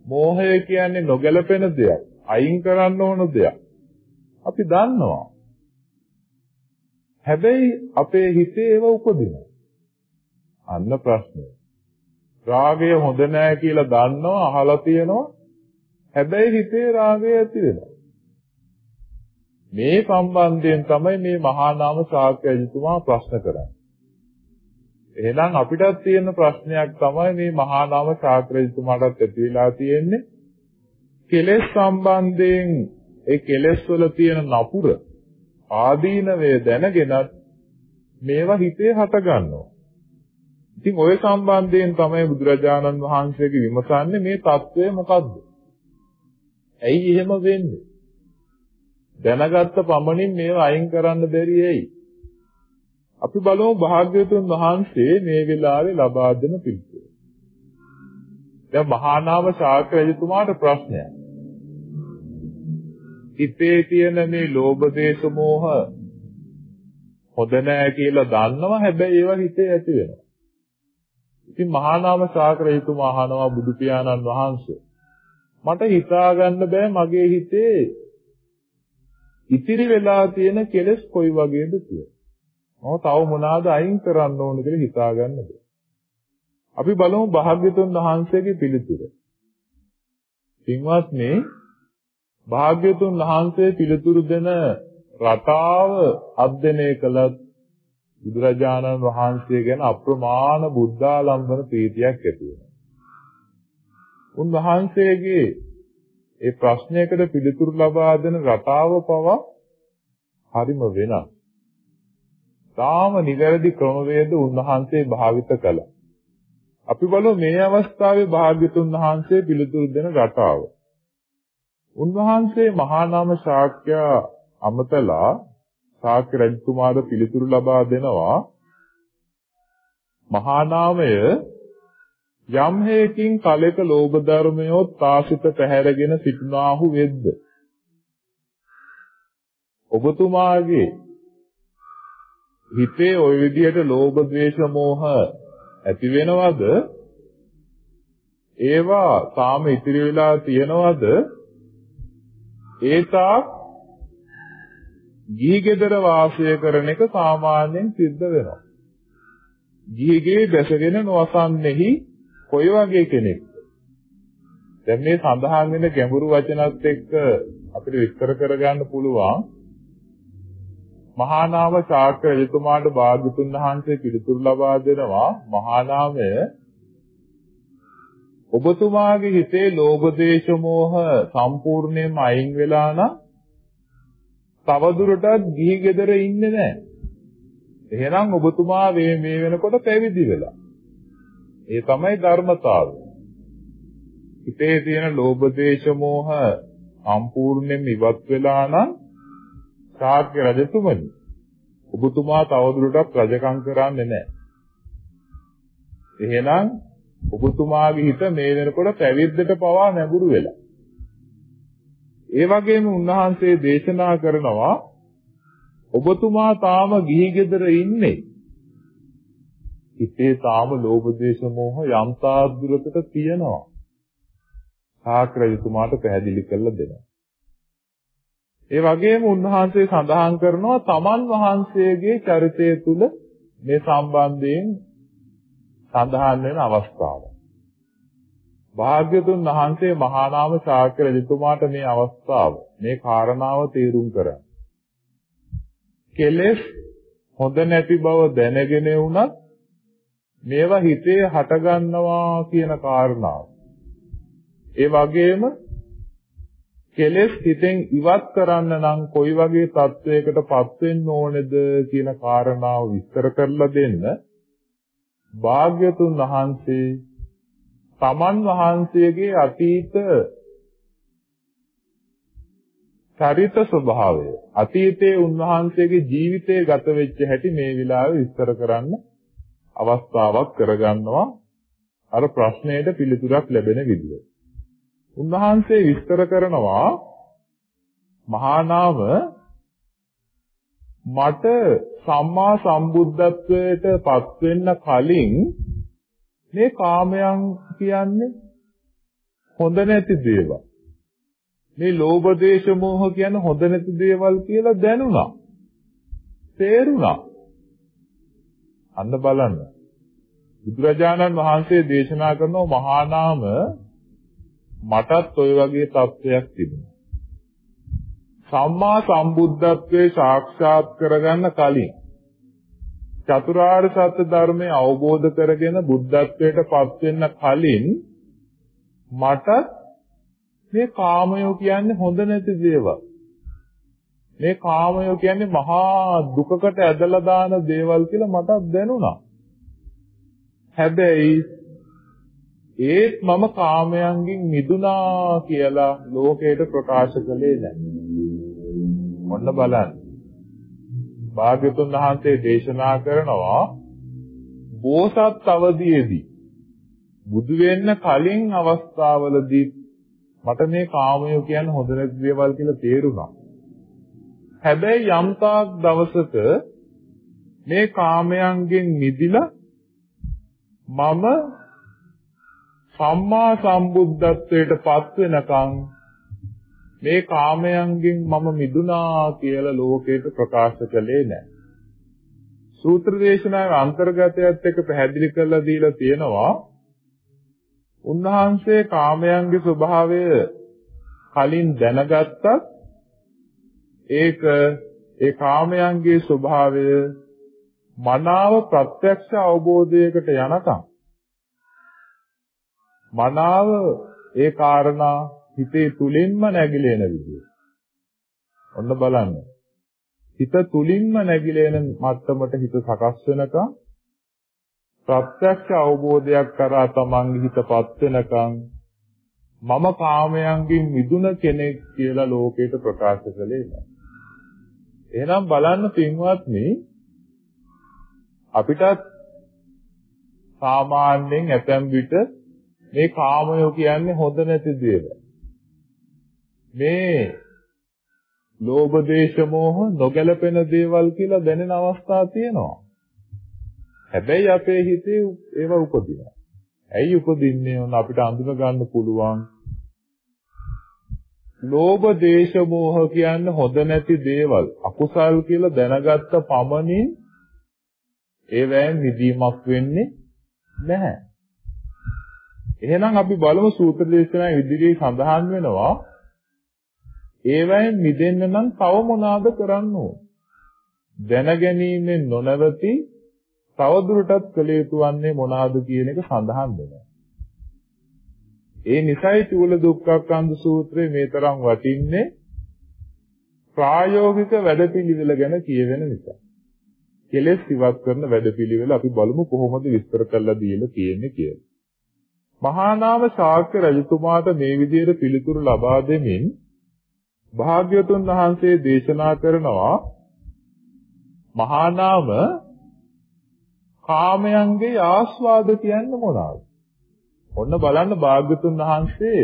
Speaker 1: මෝහය කියන්නේ නොගැලපෙන දෙයක්. අයින් කරන්න ඕන දෙයක්. අපි දන්නවා. හැබැයි අපේ හිතේ ඒව උපදිනවා. අන්න ප්‍රශ්නය. රාගය හොඳ නෑ කියලා දන්නවා අහලා තියෙනවා. හැබැයි හිතේ රාගය ඇති වෙනවා. මේ සම්බන්ධයෙන් තමයි මේ මහා නාම ශාක්‍යජිතුමා ප්‍රශ්න කරන්නේ. එහෙනම් අපිටත් තියෙන ප්‍රශ්නයක් තමයි මේ මහා නාම ශාක්‍යජිතුමාටත් ඇති වෙලා තියෙන්නේ. කෙලෙස් සම්බන්ධයෙන් ඒ කෙලෙස් වල තියෙන නපුර ආදීනවේ දැනගෙනත් මේවා හිතේ හට ගන්නවා. ඉතින් ওই සම්බන්ධයෙන් තමයි බුදුරජාණන් වහන්සේගේ විමසන්නේ මේ தત્ත්වය මොකද්ද? ඇයි එහෙම වෙන්නේ? දැනගත්ත පමණින් මේවා අයින් කරන්න බැරි ඇයි? අපි බලමු භාග්‍යවතුන් වහන්සේ මේ වෙලාවේ ලබා දෙන පිළිතුර. දැන් මහානාම ශාක්‍ය රජතුමාට ප්‍රශ්නයක්. හිතේ තියෙන මේ ලෝභ දේශ මොහ හොඳ නෑ කියලා දන්නවා හැබැයි ඒවා හිතේ ඇති වෙනවා. ඉතින් මහා නාම ශාකරයතුමා අහනවා බුදු පියාණන් වහන්සේ මට හිතා ගන්න බෑ මගේ හිතේ ඉතිරි වෙලා තියෙන කෙලෙස් කොයි වගේද කියලා. මම තව මොනවාද අයින් කරන්න ඕන කියලා හිතා ගන්න බෑ. අපි බලමු භාග්‍යතුන් වහන්සේගේ පිළිතුර. පින්වත්නි භාග්‍යතුන් වහන්සේ පිළිතුරු දෙන රටාව අධ්‍යයනය කළත් බුදුරජාණන් වහන්සේ ගැන අප්‍රමාණ බුද්ධාලම්බන ප්‍රීතියක් ඇති වෙනවා. උන්වහන්සේගේ ඒ ප්‍රශ්නයකට පිළිතුරු ලබා දෙන රටාව පවා හරිම වෙනස්. තාම නිවැරදි ක්‍රමවේද උන්වහන්සේ භාවිත කළා. අපි බලමු මේ අවස්ථාවේ භාග්‍යතුන් වහන්සේ පිළිතුරු දෙන රටාව. උන්වහන්සේ මහා නාම ශාක්‍ය අමතලා ශාක්‍ය රජතුමාට පිළිතුරු ලබා දෙනවා. මහා නාමය යම් හේකින් කලක ලෝභ ධර්මයෝ තාසිත පැහැරගෙන සිටුනාහු වෙද්ද? ඔබතුමාගේ හිතේ ওই විදිහට ලෝභ ද්වේෂ මෝහ ඇති වෙනවද? ඒවා තාම ඉතිරි වෙලා තියෙනවද? ඒ තාක් ගිහි ගෙදර වාසය කරන එක සාමාන්‍යයෙන් සිද්ධ වෙනවා. ගිහිගේ දැසගෙන නොවසන්නේහි කොයි වගේ කෙනෙක්ද? දැන් මේ සඳහන් වෙන ගැඹුරු වචනත් එක්ක අපිට විස්තර කරගන්න පුළුවන්. මහා නාම ශාක්‍ය රජතුමාට භාග්‍යතුන් වහන්සේ පිළිතුරු ලබා දෙනවා මහා නාමය ඔබතුමාගේ හිතේ ලෝභ දේශ මොහ සම්පූර්ණයෙන්ම අයින් වෙලා නම් තවදුරටත් ගිහි ගෙදර ඉන්නේ නැහැ. එහෙනම් ඔබතුමා මේ මේ වෙනකොට පැවිදි වෙලා. ඒ තමයි ධර්මතාවය. හිතේ තියෙන ලෝභ දේශ මොහ සම්පූර්ණයෙන් ඉවත් වෙලා නම් ශාක්‍ය රජතුමනි ඔබතුමා තවදුරටත් රජකම් කරන්නේ නැහැ. එහෙනම් ඔබතුමාගේ හිත මේ වෙනකොට පැවිද්දට පවා නැඹුරු වෙලා. ඒ වගේම උන්වහන්සේ දේශනා කරනවා ඔබතුමා තාම ගිහි ගෙදර ඉන්නේ. හිතේ තාම ලෝභ දේශ මොහ යම් තාද්දුරකට තියෙනවා. සාක්‍රයතුමාට පැහැදිලි කරලා දෙනවා. ඒ වගේම උන්වහන්සේ සඳහන් කරනවා තමන් වහන්සේගේ චරිතය තුල මේ සම්බන්ධයෙන් සඳහන් වෙන අවස්ථාව. භාග්‍යතුන් වහන්සේ මහා නාම ශාක්‍ය රජතුමාට මේ අවස්ථාව මේ කාරණාව තේරුම් කරා. කෙලෙස් හොඳ නැති බව දැනගෙන වුණත් මේවා හිතේ හටගන්නවා කියන කාරණාව. ඒ වගේම කෙලෙස් හිතෙන් ඉවත් කරන්න නම් කොයි වගේ තත්වයකටපත් වෙන්න ඕනේද කියන කාරණාව විස්තර කරලා දෙන්න භාග්‍යතුන් වහන්සේ තමන් වහන්සේගේ අතීත චරිත ස්වභාවය අතීතයේ උන්වහන්සේගේ ජීවිතයේ ගත වෙච්ච හැටි මේ විලාවේ විස්තර කරන්න අවස්ථාවක් කරගන්නවා අර ප්‍රශ්නයට පිළිතුරක් ලැබෙන විදිහට. උන්වහන්සේ විස්තර කරනවා මහා නාම මට සම්මා සම්බුද්ධත්වයට පත් වෙන්න කලින් මේ කාමයන් කියන්නේ හොඳ නැති දේවල්. මේ ලෝභ දේශ මොහ කියන්නේ හොඳ නැති දේවල් කියලා දැනුණා. තේරුණා. අන්න බලන්න. බුදුරජාණන් වහන්සේ දේශනා කරන මහා නාම මටත් ওই වගේ තත්වයක් තිබුණා. සම්මා සම්බුද්ධත්වයේ සාක්ෂාත් කරගන්න කලින් චතුරාර්ය සත්‍ය ධර්මය අවබෝධ කරගෙන බුද්ධත්වයට පත් වෙන්න කලින් මට මේ කාමය කියන්නේ හොඳ නැති දේවල්. මේ කාමය කියන්නේ මහා දුකකට ඇදලා දාන දේවල් කියලා මට දැනුණා. හැබැයි ඒත් මම කාමයන්ගෙන් මිදුණා කියලා ලෝකයට ප්‍රකාශ කළේ නැහැ. මොන්න බලන්න. භාග්‍යතුන් වහන්සේ දේශනා කරනවා බෝසත් අවදීයේදී බුදු වෙන්න කලින් අවස්ථාවලදී මට මේ කාමය කියන්නේ හොඳ නැති දේවල් කියලා තේරුණා. හැබැයි යම්තාක් දවසක මේ කාමයන්ගෙන් මිදිලා මම සම්මා සම්බුද්ධත්වයට පත් වෙනකන් මේ කාමයන්ගෙන් මම මිදුණා කියලා ලෝකයට ප්‍රකාශ කළේ නැහැ. සූත්‍ර දේශනාවේ අන්තර්ගතයත් එක්ක පැහැදිලි කරලා දීලා තියෙනවා උන්වහන්සේ කාමයන්ගේ ස්වභාවය කලින් දැනගත්තත් ඒක ඒ කාමයන්ගේ ස්වභාවය මනාව ප්‍රත්‍යක්ෂ අවබෝධයකට යනකම් මනාව ඒ කාරණා හිතේ තුලින්ම නැగిලෙන විදිය. ඔන්න බලන්න. හිත තුලින්ම නැగిලෙන මට්ටමට හිත සකස් වෙනකම් ප්‍රත්‍යක්ෂ අවබෝධයක් කරා තමන්ගේ හිතපත් වෙනකම් මම කාමයන්ගෙන් මිදුන කෙනෙක් කියලා ලෝකයට ප්‍රකාශ කළේ නැහැ. එහෙනම් බලන්න පින්වත්නි අපිටත් සාමාන්‍යයෙන් ඇතැම් විට මේ කාමය කියන්නේ හොඳ නැති දේවල්. මේ ලෝභ දේශ මොහ නොගැලපෙන දේවල් කියලා දැනෙන අවස්ථා තියෙනවා. හැබැයි අපේ හිතේ ඒවා උපදිනවා. ඇයි උපදින්නේ? ඔන්න අපිට අඳුන ගන්න පුළුවන්. ලෝභ දේශ මොහ කියන්නේ හොඳ නැති දේවල්. අකුසල් කියලා දැනගත්ත පමණින් ඒවැයෙන් නිදීමක් වෙන්නේ නැහැ. එහෙනම් අපි බලමු සූත්‍ර දේශනාවේ ඉදිරියේ සඳහන් වෙනවා ඒවැයෙන් මිදෙන්න නම් තව මොනවාද කරන්න ඕන? දැනගැනීමෙන් නොනවති තවදුරටත් කළ යුතු වන්නේ මොනවාද කියන එක සඳහන් වෙනවා. ඒ නිසයි චූල දුක්ඛක්ඛන්ද සූත්‍රයේ මේ තරම් වටින්නේ ප්‍රායෝගික වැඩපිළිවෙල ගැන කියවෙන නිසා. කෙලෙස් ඉවත් කරන වැඩපිළිවෙල අපි බලමු කොහොමද විස්තර කරලා දීලා තියෙන්නේ කියලා. මහා නාම ශාක්‍ය රජතුමාට මේ විදිහට පිළිතුරු ලබා දෙමින් භාග්‍යවතුන් වහන්සේ දේශනා කරනවා මහා නාම කාමයන්ගේ ආස්වාද කියන්නේ මොනවාද? ඔන්න බලන්න භාග්‍යතුන් වහන්සේ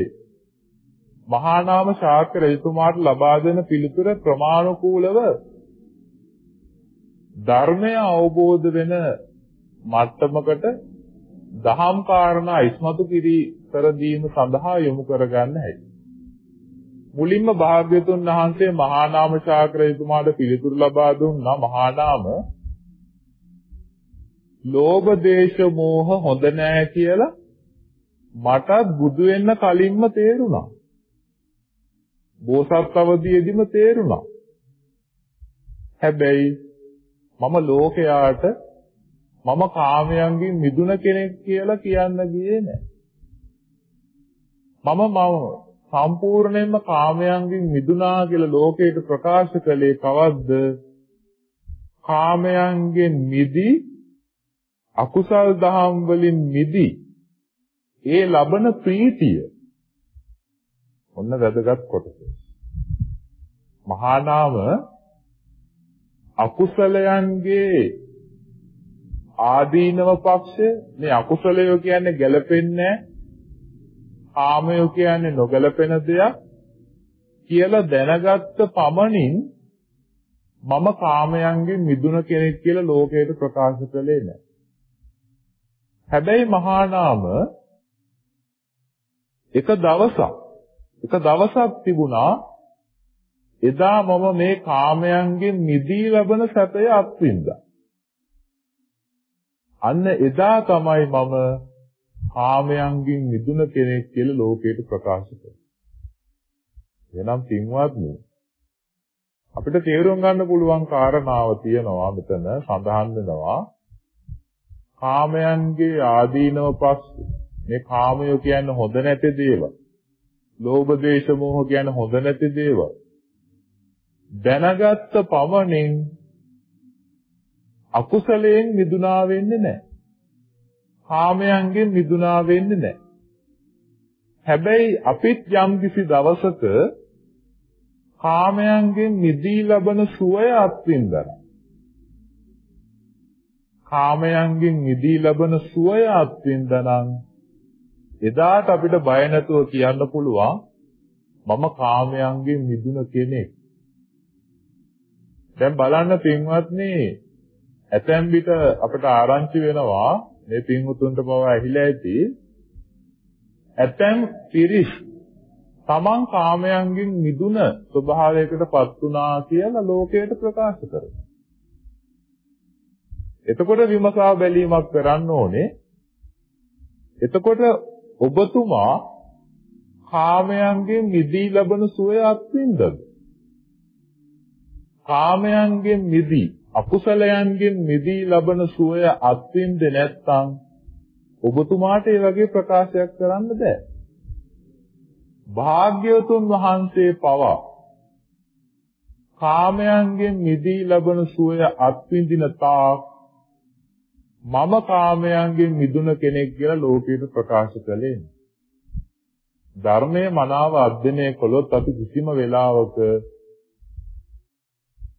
Speaker 1: මහා නාම ශාක්‍ය රජතුමාට ලබා දෙන පිළිතුර ප්‍රමාණිකූලව ධර්මය අවබෝධ වෙන මට්ටමකට දහම් කාරණා ඉස්මතු කිරී කර දීම සඳහා යොමු කරගන්න හැකියි. මුලින්ම භාග්‍යතුන් වහන්සේ මහා නාම ශාක්‍රයතුමාට පිළිතුරු ලබා දුන්නා මහා නාම ලෝභ දේශ මෝහ හොඳ නෑ කියලා මටත් බුදු වෙන්න කලින්ම තේරුණා. බෝසත් අවදීෙදිම තේරුණා. හැබැයි මම ලෝකයාට මම කාමයන්ගෙන් මිදුන කෙනෙක් කියලා කියන්න ගියේ නෑ. මම මම සම්පූර්ණයෙන්ම කාමයන්ගෙන් මිදුණා කියලා ලෝකයට ප්‍රකාශ කළේ කවද්ද? කාමයන්ගෙන් මිදී අකුසල් දහම් වලින් මිදී ඒ ලබන ප්‍රීතිය ඔන්න වැදගත් කොටස. මහා නාම අකුසලයන්ගේ ආදීනව පක්ෂය මේ අකුසලය කියන්නේ ගැළපෙන්නේ කාමය කියන්නේ නොගැලපෙන දෙයක් කියලා දැනගත්ත පමණින් මම කාමයන්ගෙන් මිදුන කෙනෙක් කියලා ලෝකයට ප්‍රකාශ කළේ නැහැ. හැබැයි මහා නාම එක දවසක් එක දවසක් තිබුණා එදා මම මේ කාමයන්ගෙන් මිදී ලබන සැපය අත්විඳා. අන්න එදා තමයි මම කාමයන්ගෙන් මිදුන කෙනෙක් කියලා ලෝකයට ප්‍රකාශ කරනවා. එනම් පින්වත්නි අපිට තේරුම් ගන්න පුළුවන් කාරණාව තියෙනවා මෙතන සඳහන් වෙනවා කාමයන්ගේ ආදීනව පස්සේ මේ කාමය කියන්නේ හොඳ නැති දේවල්. ලෝභ දේශ මොහ කියන්නේ හොඳ නැති දේවල්. දැනගත්ත පමණින් අකුසලයෙන් මිදුණා වෙන්නේ නැහැ. කාමයන්ගෙන් මිදුණා වෙන්නේ නැහැ. හැබැයි අපිත් යම් කිසි දවසක කාමයන්ගෙන් මිදී ලබන සුවය අත්විඳලා කාමයන්ගෙන් මිදී ලබන සුවය අත්විඳනනම් එදාට අපිට බය නැතුව කියන්න පුළුවන් මම කාමයන්ගෙන් මිදුණ කෙනෙක්. දැන් බලන්න පින්වත්නි ඇතැම් විට අපිට ආරංචි වෙනවා මේ පින්වුතුන්ට පවා ඇහිලා ඇති ඇතැම් පිරිස් තමන් කාමයන්ගෙන් මිදුන ස්වභාවයකටපත් වුණා කියලා ලෝකයට ප්‍රකාශ කරනවා. එතකොට විමසා බැලීමක් කරන්න ඕනේ. එතකොට ඔබතුමා කාමයන්ගෙන් මිදී ලබන සුවය අත්විඳද? කාමයන්ගෙන් මිදී අකුසලයන්ගෙන් මිදී ලබන සුවය අත්විඳේ නැත්නම් ඔබතුමාට ඒ වගේ ප්‍රකාශයක් කරන්න බෑ. භාග්‍යවතුන් වහන්සේ පවා කාමයන්ගෙන් මිදී ලබන සුවය අත්විඳින තාක් මම කාමයන්ගෙන් මිදුන කෙනෙක් කියලා ලෝකයට ප්‍රකාශ කළේ ධර්මයේ මනාව අධ්‍යයනය කළොත් අපි කිසිම වෙලාවක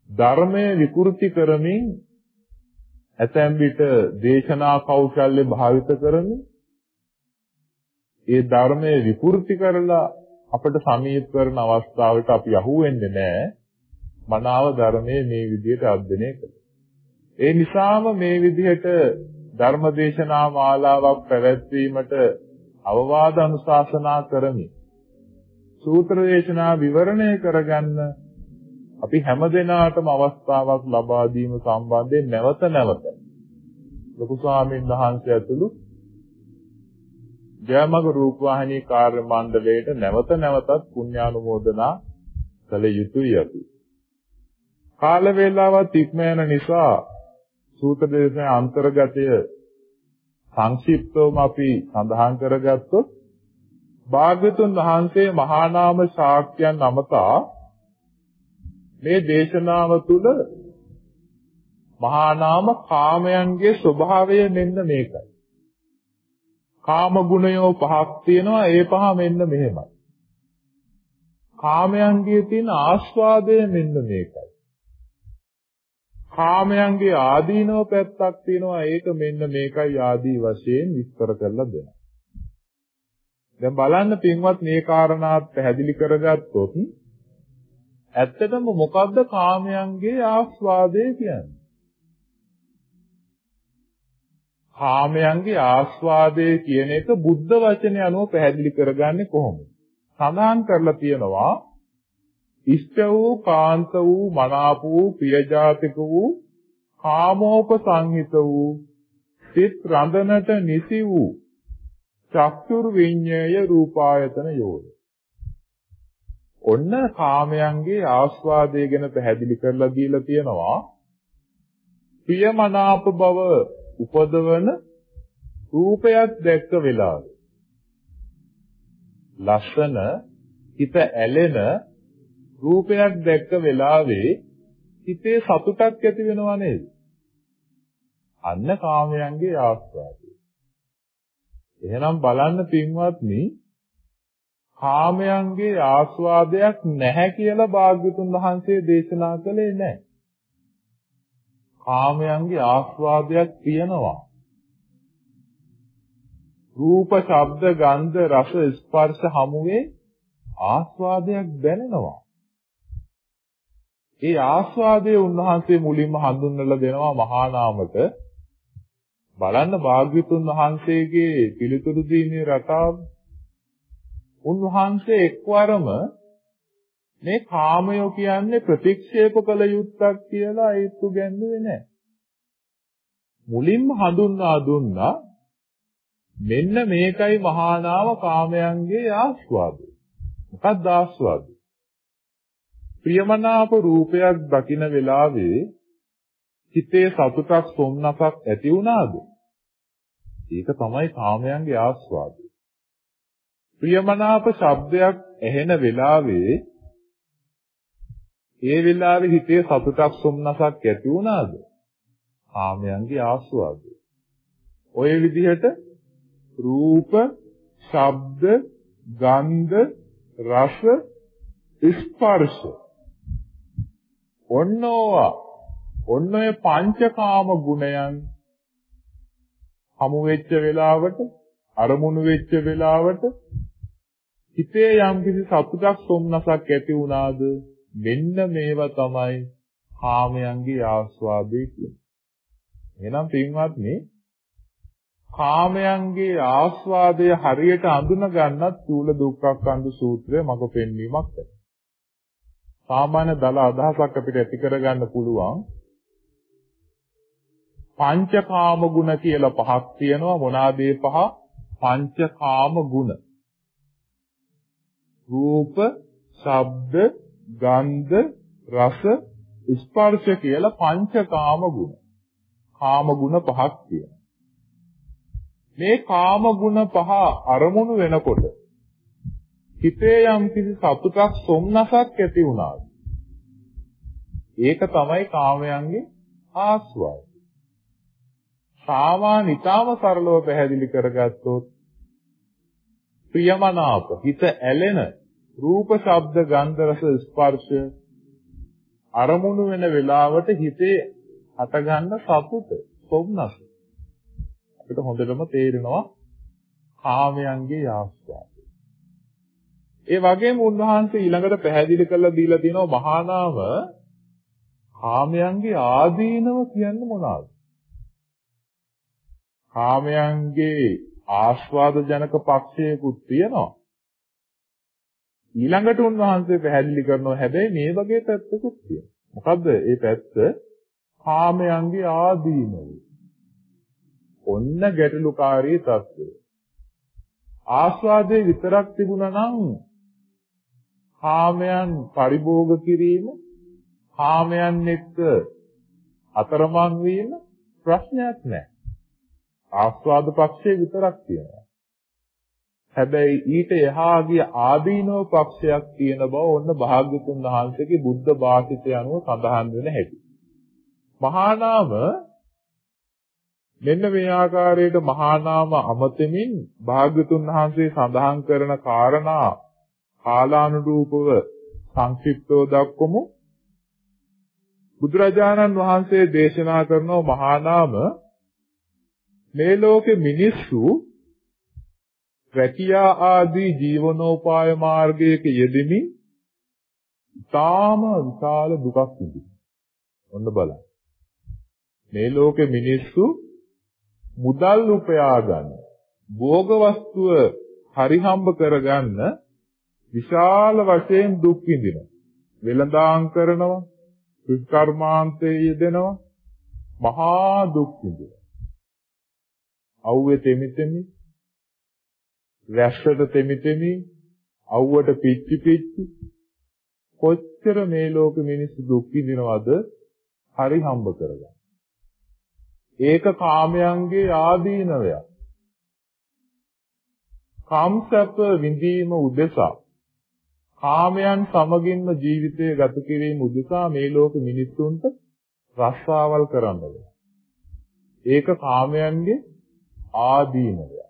Speaker 1: ධර්මයේ විකෘති කරමින් ඇතැම් විට දේශනා කෞශල්‍ය භාවිත කරමින් ඒ ධර්මයේ විකෘති කරලා අපට සමීප කරන අවස්ථාවට අපි අහු වෙන්නේ නැහැ මනාව ධර්මයේ මේ විදිහට අධ්‍යයනය කළා ඒ නිසාම මේ විදිහට ධර්මදේශනා මාලාවක් පැවැත්වීමට අවවාද අනුශාසනා කරමි. සූත්‍ර දේශනා විවරණය කරගන්න අපි හැමදෙනාටම අවස්ථාවක් ලබා දීම සම්බන්ධයෙන් නැවත නැවත ලොකු ස්වාමීන් වහන්සේ ඇතුළු ජයමග රූපවාහිනී කාර්ය මණ්ඩලයට නැවත නැවතත් පුණ්‍යානුමෝදනා කළ යුතුයි අපි. කාල වේලාවත් ඉක්ම යන නිසා සූත්‍ර දේශනාවේ අන්තර්ගතය සංක්ෂිප්තවම අපි සඳහන් කරගත්තොත් භාග්‍යතුන් වහන්සේ මහා නාම ශාක්‍යයන් අමතා මේ දේශනාව තුළ මහා නාම කාමයන්ගේ ස්වභාවය මෙන්න මේකයි. කාම ගුණයෝ පහක් තියෙනවා ඒ පහ මෙන්න මෙහෙමයි. කාමයන්ගේ තියෙන ආස්වාදය මෙන්න මේකයි. කාමයන්ගේ ආදීනව පැත්තක් තියෙනවා ඒක මෙන්න මේකයි ආදී වශයෙන් විස්තර කරලා දෙනවා. දැන් බලන්න පින්වත් මේ කාරණාත් පැහැදිලි කරගත්තොත් ඇත්තටම මොකද්ද කාමයන්ගේ ආස්වාදය කියන්නේ? කාමයන්ගේ ආස්වාදය කියන එක බුද්ධ වචනේ අනුව පැහැදිලි කරගන්නේ කොහොමද? සඳහන් කරලා තියෙනවා ඉෂ්ට වූ කාන්ත වූ මනාප වූ ප්‍රියජාතික වූ කාමෝපසංහිත වූ සිත් රඳනට නිසි වූ චක්ෂුර් විඤ්ඤය රූපායතන යෝය. ඔන්න කාමයන්ගේ ආස්වාදය ගැන පැහැදිලි කරලා දීලා තියෙනවා. ප්‍රියමනාප බව උපදවන රූපයක් දැක්ක වෙලාවේ ලස්සන හිත ඇලෙන රූපයක් දැක්ක වෙලාවේ හිතේ සතුටක් ඇති වෙනව නේද? අන්න කාමයන්ගේ ආස්වාදය. එහෙනම් බලන්න පින්වත්නි කාමයන්ගේ ආස්වාදයක් නැහැ කියලා භාග්‍යතුන් වහන්සේ දේශනා කළේ නැහැ. කාමයන්ගේ ආස්වාදයක් තියෙනවා. රූප, ශබ්ද, ගන්ධ, රස, ස්පර්ශ හමුවේ ආස්වාදයක් දැනෙනවා. ඒ ආස්වාදයේ උන්වහන්සේ මුලින්ම හඳුන්වලා දෙනවා මහා නාමක බලන්න භාග්‍යතුන් වහන්සේගේ පිළිතුරු දීමේ රටාව උන්වහන්සේ එක්වරම මේ කාමය කියන්නේ ප්‍රතික්ෂේප කළ යුත්තක් කියලා ඒත්තු ගැන්නුවේ නැහැ. මුලින්ම හඳුන්වා දුන්නා මෙන්න මේකයි මහා නාම කාමයන්ගේ ආස්වාදය. මොකක්ද ආස්වාදය? ප්‍රියමනාප රූපයක් දකින වෙලාවේ හිතේ සතුටක් සොම්නසක් ඇති වුණාද? ඒක තමයි කාමයන්ගේ ආස්වාදය. ප්‍රියමනාප ශබ්දයක් ඇහෙන වෙලාවේ ඒ වෙලාවේ හිතේ සතුටක් සොම්නසක් ඇති වුණාද? කාමයන්ගේ ආස්වාදය. ඔය විදිහට රූප, ශබ්ද, ගන්ධ, රස, ස්පර්ශ ඔන්න ඕවා ඔන්න ඔය පංචකාම ගුණයන් හමු වෙච්ච වෙලාවට අරමුණු වෙච්ච වෙලාවට හිතේ යම්කිසි සතුටක් සොම්නසක් ඇති වුණාද මෙන්න මේවා තමයි කාමයන්ගේ ආස්වාදේ කියන්නේ. එහෙනම් පින්වත්නි කාමයන්ගේ ආස්වාදය හරියට අඳුන ගන්නත් චූල දුක්ඛක්ඛන්ධ සූත්‍රය මඟ පෙන්වීමක් කරනවා. සාමාන්‍ය දල අදහසක් අපිට ඇති කරගන්න පුළුවන්. පංචකාම ගුණ කියලා පහක් තියෙනවා මොනවාද ඒ පහ? පංචකාම ගුණ. රූප, ශබ්ද, ගන්ධ, රස, ස්පර්ශ කියලා පංචකාම ගුණ. කාම ගුණ පහක් තියෙනවා. මේ කාම ගුණ පහ අරමුණු වෙනකොට හිතේ යම් කිසි සතුටක් සොම්නසක් ඇති වුණාද ඒක තමයි කාමයන්ගේ ආස්වාදය සාමාන්‍ය ඊටාම සරලව පැහැදිලි කරගත්තොත් ප්‍රියමනාප හිත ඇලෙන රූප ශබ්ද ගන්ධ රස ස්පර්ශ අරමුණු වෙන වෙලාවට හිතේ හටගන්න සතුට සොම්නස අපිට හොඳටම තේරෙනවා කාමයන්ගේ ආස්වාදය ඒ වගේම උන්වහන්සේ ඊළඟට පැහැදිලි කරලා දීලා තියෙනවා මහානාම කාමයන්ගේ ආදීනව කියන්නේ මොනවාද? කාමයන්ගේ ආස්වාද ජනක පක්ෂයකුත් තියෙනවා. ඊළඟට උන්වහන්සේ පැහැදිලි කරනවා හැබැයි මේ වගේ පැත්තකුත් තියෙනවා. මොකද්ද? ඒ පැත්ත කාමයන්ගේ ආදීනව. ඔන්න ගැටලුකාරී තත්ත්වය. ආස්වාදයේ විතරක් තිබුණා නම් කාමයන් පරිභෝග කිරීම කාමයන් එක්ක අතරමං වීම ප්‍රශ්නයක් නැහැ. ආස්වාද පක්ෂයේ විතරක් තියෙනවා. හැබැයි ඊට එහා ගිය ආදීනව පක්ෂයක් තියෙන බව ඔන්න භාග්‍යතුන් වහන්සේගේ බුද්ධ භාෂිතය අනුව සඳහන් වෙන හැටි. මහා නාම මෙන්න මේ ආකාරයට මහා නාම අමතමින් භාග්‍යතුන් වහන්සේ සඳහන් කරන කාරණා කාලානුරූපව සංක්ෂිප්තව දක්වමු බුදුරජාණන් වහන්සේ දේශනා කරන මහා නාම මේ ලෝකේ මිනිස්සු රැකියා ආදී ජීවනෝපාය මාර්ගයක යෙදෙමින් තාම විශාල දුකක් විඳිනවා. ඔන්න බලන්න. මේ ලෝකෙ මිනිස්සු මුදල් උපයා ගන්න, භෝග වස්තුව හරිහම්බ කරගන්න විශාල වශයෙන් දුක් විඳිනවා. වෙළඳාම් කරනවා, කර්මාන්තයේ යෙදෙනවා, මහා දුක් විඳිනවා. අවුවේ තෙමිතෙමි, රැස්සට තෙමිතෙමි, අවුවට පිච්චි පිච්චි කොච්චර මේ ලෝක මිනිස්සු දුක් විඳිනවද හරි හම්බ කරගන්න. ඒක කාමයන්ගේ ආදීනවයක්. කාම්සප්ප විඳීම උදෙසා කාමයන් සමගින්ම ජීවිතය ගත කිරීම උදෙසා මේ ලෝක මිනිස්සුන්ට රස්සාවල් කරන්න ඒක කාමයන්ගේ ආදීනවය.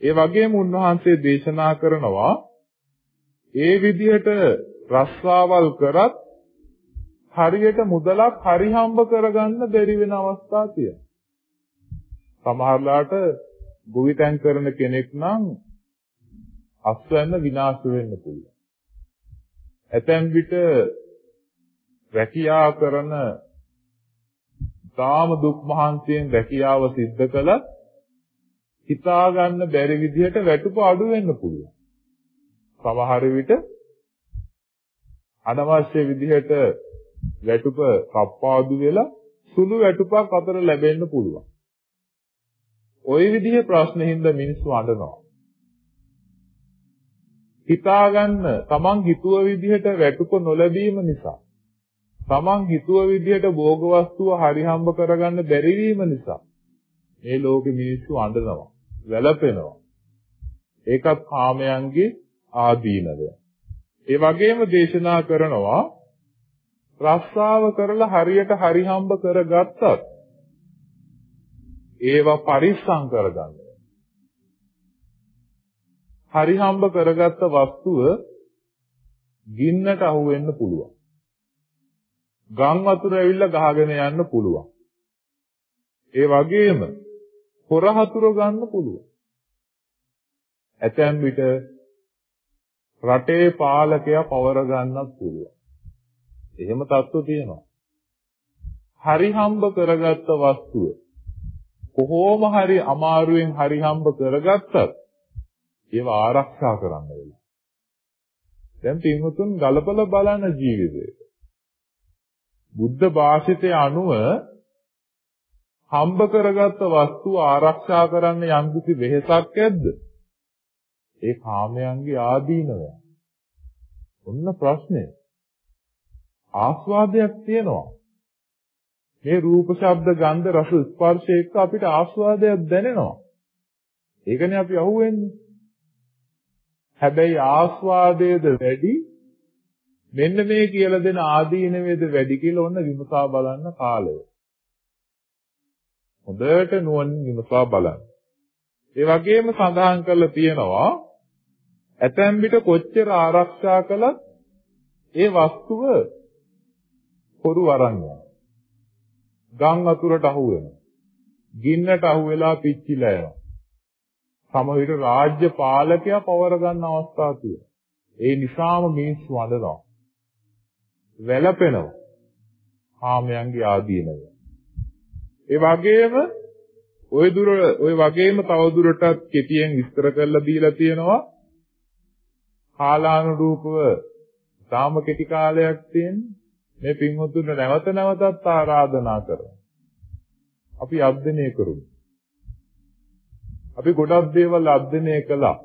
Speaker 1: ඒ වගේම උන්වහන්සේ දේශනා කරනවා ඒ විදිහට රස්සාවල් කරත් හරියට මුදලක් හරි හම්බ කරගන්න බැරි වෙන අවස්ථා තියෙනවා. සමහරලාට ගොවිතැන් කරන කෙනෙක් නම් අස්වැන්න විනාශ වෙන්න පුළුවන්. ඇතැම් විට රැකියාව කරන තාම දුක් මහන්සියෙන් රැකියාව සිද්ධ කළත් හිතා ගන්න බැරි විදිහට වැටුප අඩු වෙන්න පුළුවන්. සමහර විට අනවශ්‍ය විදිහට වැටුප කප්පාදු වෙලා සුළු වැටුපක් අතර ලැබෙන්න පුළුවන්. ওই විදිහේ ප්‍රශ්න හින්දා මිනිස්සු අඬනවා. හිතාගන්න තමන් හිතුව විදිහට වැටුප නොලැබීම නිසා තමන් හිතුව විදිහට භෝග වස්තුව හරි හම්බ කරගන්න බැරි වීම නිසා මේ ලෝකෙ මිනිස්සු අඬනවා වැළපෙනවා ඒකත් කාමයන්ගේ ආදීනවය ඒ වගේම දේශනා කරනවා රස්සාව කරලා හරියට හරි හම්බ කරගත්තත් ඒවා පරිස්සම් කරගන්න. හරි හම්බ කරගත්ත වස්තුව ගින්නට අහු වෙන්න පුළුවන්. ගම් වතුර ඇවිල්ලා ගහගෙන යන්න පුළුවන්. ඒ වගේම හොර හතුර ගන්න පුළුවන්. ඇතැම් විට රටේ පාලකයා පවර ගන්නත් පුළුවන්. එහෙම තත්ත්ව තියෙනවා. හරි හම්බ කරගත්ත වස්තුව කොහොම හරි අමාරුවෙන් හරි හම්බ කරගත්තත් ඒව ආරක්ෂා කරන්න වෙනවා. දැන් පින්වතුන් ගලපල බලන ජීවිතේ. බුද්ධ භාෂිතය අනුව හම්බ කරගත්ත වස්තුව ආරක්ෂා කරන්න යම්කිසි වෙහෙසක් ඇද්ද? ඒ කාමයන්ගේ ආදීනවය. ඔන්න ප්‍රශ්නේ. ආස්වාදයක් තියෙනවා. මේ රූප, ශබ්ද, ගන්ධ, රස, ස්පර්ශ එක්ක අපිට ආස්වාදයක් දැනෙනවා. ඒකනේ අපි අහුවෙන්නේ. හැබැයි ආස්වාදයේද වැඩි මෙන්න මේ කියලා දෙන ආදීනවේද වැඩි කියලා ඔන්න විමසා බලන්න කාලය. හොඳට නුවණින් විමසා බලන්න. ඒ වගේම සඳහන් කරලා තියෙනවා ඇතැම් විට කොච්චර ආරක්ෂා කළත් ඒ වස්තුව පොරු වරන් යනවා. ගම් වතුරට අහු වෙනවා. ගින්නට අහු වෙලා පිච්චිලා යනවා. සමහර විට රාජ්‍ය පාලකයා පවර ගන්න අවස්ථා තියෙනවා. ඒ නිසාම මිනිස්සු වඳනවා. වැළපෙනවා. කාමයන්ගේ ආදීනව. ඒ වගේම ওই දුර ওই වගේම තව දුරටත් කෙටියෙන් විස්තර කරලා දීලා තියෙනවා කාලානුරූපව තාම කෙටි කාලයක් තියෙන්නේ මේ පින්වතුන්ට නැවත නැවතත් ආරාධනා කරනවා. අපි අධ්‍යයනය කරමු. අපි ගොඩක් දේවල් අධ්‍යයනය කළා.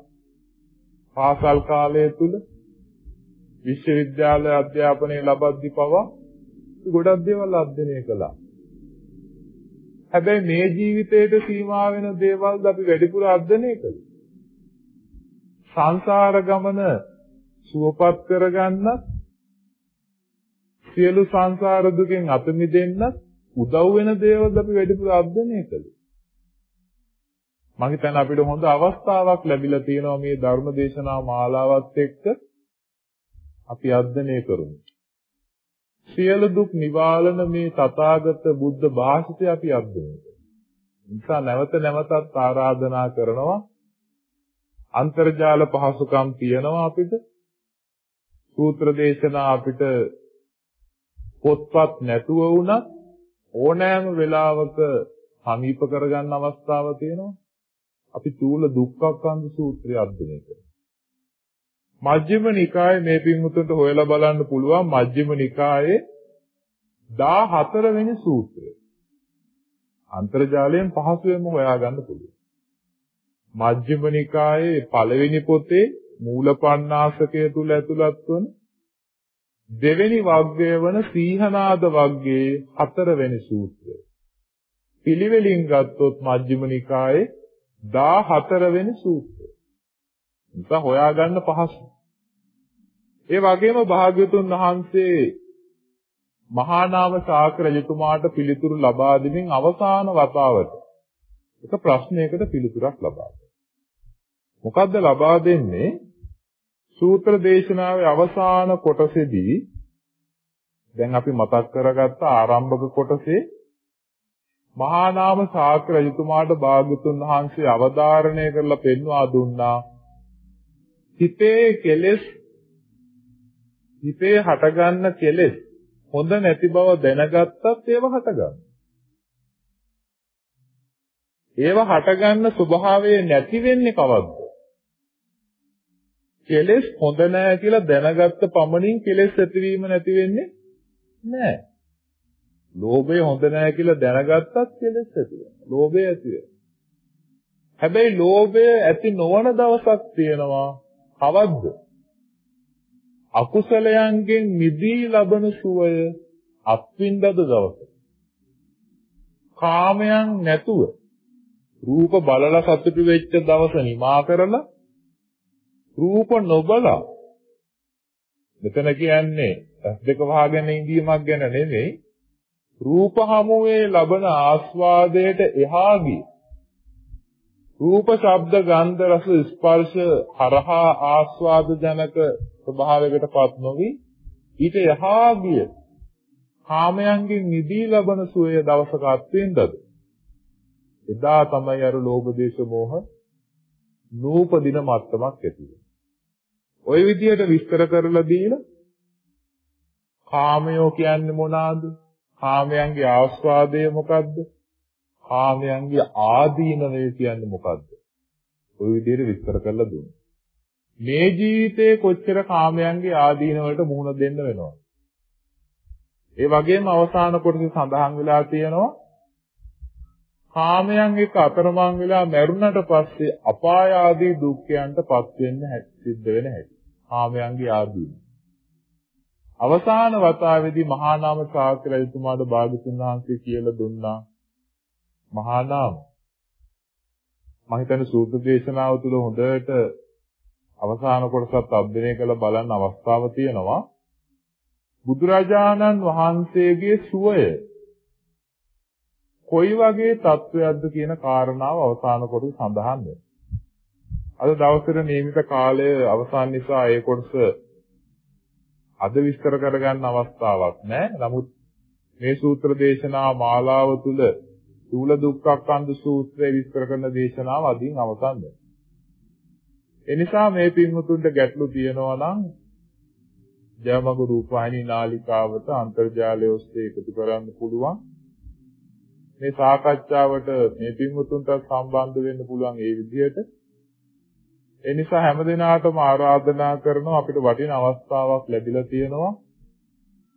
Speaker 1: පාසල් කාලය තුල විශ්වවිද්‍යාල අධ්‍යාපනය ලබද්දී පවා ගොඩක් දේවල් අධ්‍යයනය කළා. හැබැයි මේ ජීවිතයට සීමා වෙන දේවල්ද අපි වැඩිපුර අධ්‍යයනය කළේ. සංසාර ගමන සුවපත් කරගන්නත් සියලු සංසාර දුකෙන් අත මිදෙන්න උදව් වෙන දේවල් අපි වැඩිපුර අධ්‍යයනය කළේ. මම හිතන්නේ අපිට හොඳ අවස්ථාවක් ලැබිලා තියෙනවා මේ ධර්ම දේශනා මාලාවත් එක්ක අපි අධ්‍යයනය කරමු. සියලු දුක් නිවාලන මේ තථාගත බුද්ධ භාෂිතය අපි අධ්‍යයනය කරමු. නිසා නැවත නැවතත් ආරාධනා කරනවා අන්තර්ජාල පහසුකම් තියෙනවා අපිට. සූත්‍ර දේශනා අපිට පොත්පත් නැතුව වුණත් ඕනෑම වෙලාවක සමීප කරගන්න අවස්ථාව තියෙනවා. අපි චූල දුක්ඛක්ඛන්ධ සූත්‍රය අධ්‍යයනය කරනවා. මජ්ක්‍ධිම නිකායේ මේ පින්වුතුන්ට හොයලා බලන්න පුළුවන් මජ්ක්‍ධිම නිකායේ 14 වෙනි සූත්‍රය. අන්තර්ජාලයෙන් පහසුවෙන්ම හොයාගන්න පුළුවන්. මජ්ක්‍ධිම නිකායේ පළවෙනි පොතේ මූලපණ්ණාසකය තුල ඇතුළත් වන දෙවෙනි වග්ගය වන සීහනාද වග්ගයේ හතරවෙනි සූත්‍රය. පිළිවෙලින් ගත්තොත් මජ්ක්‍ධිම නිකායේ 14 වෙනි සූත්‍රය. නිසා හොයාගන්න පහසුයි. ඒ වගේම භාග්‍යතුන් වහන්සේ මහා නාම ශාක්‍ය රජතුමාට පිළිතුරු ලබා දෙමින් අවසාන වතාවට එක ප්‍රශ්නයකට පිළිතුරක් ලබා මොකද්ද ලබා දෙන්නේ? සූත්‍ර දේශනාවේ අවසාන කොටසේදී දැන් අපි මතක් කරගත්ත ආරම්භක කොටසේ මහා නාම ශාක්‍ය රජතුමාට භාග්‍යතුන් වහන්සේ අවධාරණය කරලා පෙන්වා දුන්නා හිතේ කෙලෙස් හිතේ හටගන්න කෙලෙස් හොඳ නැති බව දැනගත්තත් ඒව හටගන්න. ඒව හටගන්න ස්වභාවය නැති වෙන්නේ කවද්ද? කෙලෙස් හොඳ නැහැ කියලා දැනගත්ත පමණින් කෙලෙස් ඇතිවීම නැති වෙන්නේ නැහැ. ලෝභය හොඳ නැහැ කියලා දැනගත්තත් කෙලෙස් ඇති වෙනවා. ලෝභය ඇති වෙනවා. හැබැයි ලෝභය ඇති නොවන දවසක් තියෙනවා. කවද්ද? අකුසලයන්ගෙන් මිදී ලබන සුවය අත්විඳද දවස. කාමයන් නැතුව රූප බලලා සතුටු වෙච්ච දවස නිමා කරලා රූප නොබලා මෙතන කියන්නේ ඇස් දෙක වහගෙන ඉඳීමක් ගැන නෙමෙයි රූප හමුවේ ලබන ආස්වාදයට එහා ගිය රූප ශබ්ද ගන්ධ රස ස්පර්ශ හරහා ආස්වාද ජනක ස්වභාවයකටපත් නොවි ඊට යහා ගිය කාමයන්ගෙන් නිදී ලබන සුවය දවසක අත්වෙන්නද එදා තමයි අර ලෝභ දේශ මොහ නූපදින මත්තමක් ඇති ඔය විදියට විස්තර කරලා දීලා කාමයෝ කියන්නේ මොනවාද? කාමයන්ගේ ආස්වාදය මොකද්ද? කාමයන්ගේ ආදීනවය කියන්නේ මොකද්ද? ඔය විදියට විස්තර කරලා දුන්නා. මේ ජීවිතේ කොච්චර කාමයන්ගේ ආදීන වලට මුහුණ දෙන්න වෙනවද? ඒ වගේම අවසාන කොටසේ සඳහන් වෙලා තියෙනවා කාමයන් එක්ක අතරමං වෙලා මැරුණට පස්සේ අපාය ආදී දුක්ඛයන්ටපත් වෙන්න සිද්ධ වෙන හැටි. කාමයන්ගේ ආදීන. අවසාන වතාවේදී මහා නාම ශාක්‍ය රජතුමාට භාගතුන් වහන්සේ කියලා දුන්නා මහා නාම මම හිතන්නේ සූත්‍ර දේශනාව තුළ හොඳට අවසාන කොටසත් අධ්‍යයනය කරලා බලන්න අවස්ථාව තියෙනවා බුදුරජාණන් වහන්සේගේ සුවය කොයි වගේ තත්වයක්ද කියන කාරණාව අවසාන කොටස සඳහන් වෙනවා. අද දවසේ නියමිත කාලය අවසන් නිසා ඒ කොටස අද විස්තර කරගන්න අවස්ථාවක් නැහැ. නමුත් මේ සූත්‍ර දේශනා මාලාව තුළ චූල දුක්ඛක්ඛන්ධ සූත්‍රය විස්තර කරන දේශනාව අදින් අවසන් වෙනවා. එනිසා මේ පින්වුතුන්ට ගැටලු තියෙනවා නම් ජයමගු රූපවාහිනී නාලිකාවට අන්තර්ජාලය ඔස්සේ එකතු කරන්න පුළුවන්. මේ සාකච්ඡාවට මේ පින්වුතුන්ට සම්බන්ධ වෙන්න පුළුවන් ඒ විදිහට. ඒ නිසා හැමදිනාටම ආරාධනා කරනවා අපිට වටින අවස්ථාවක් ලැබිලා තියෙනවා.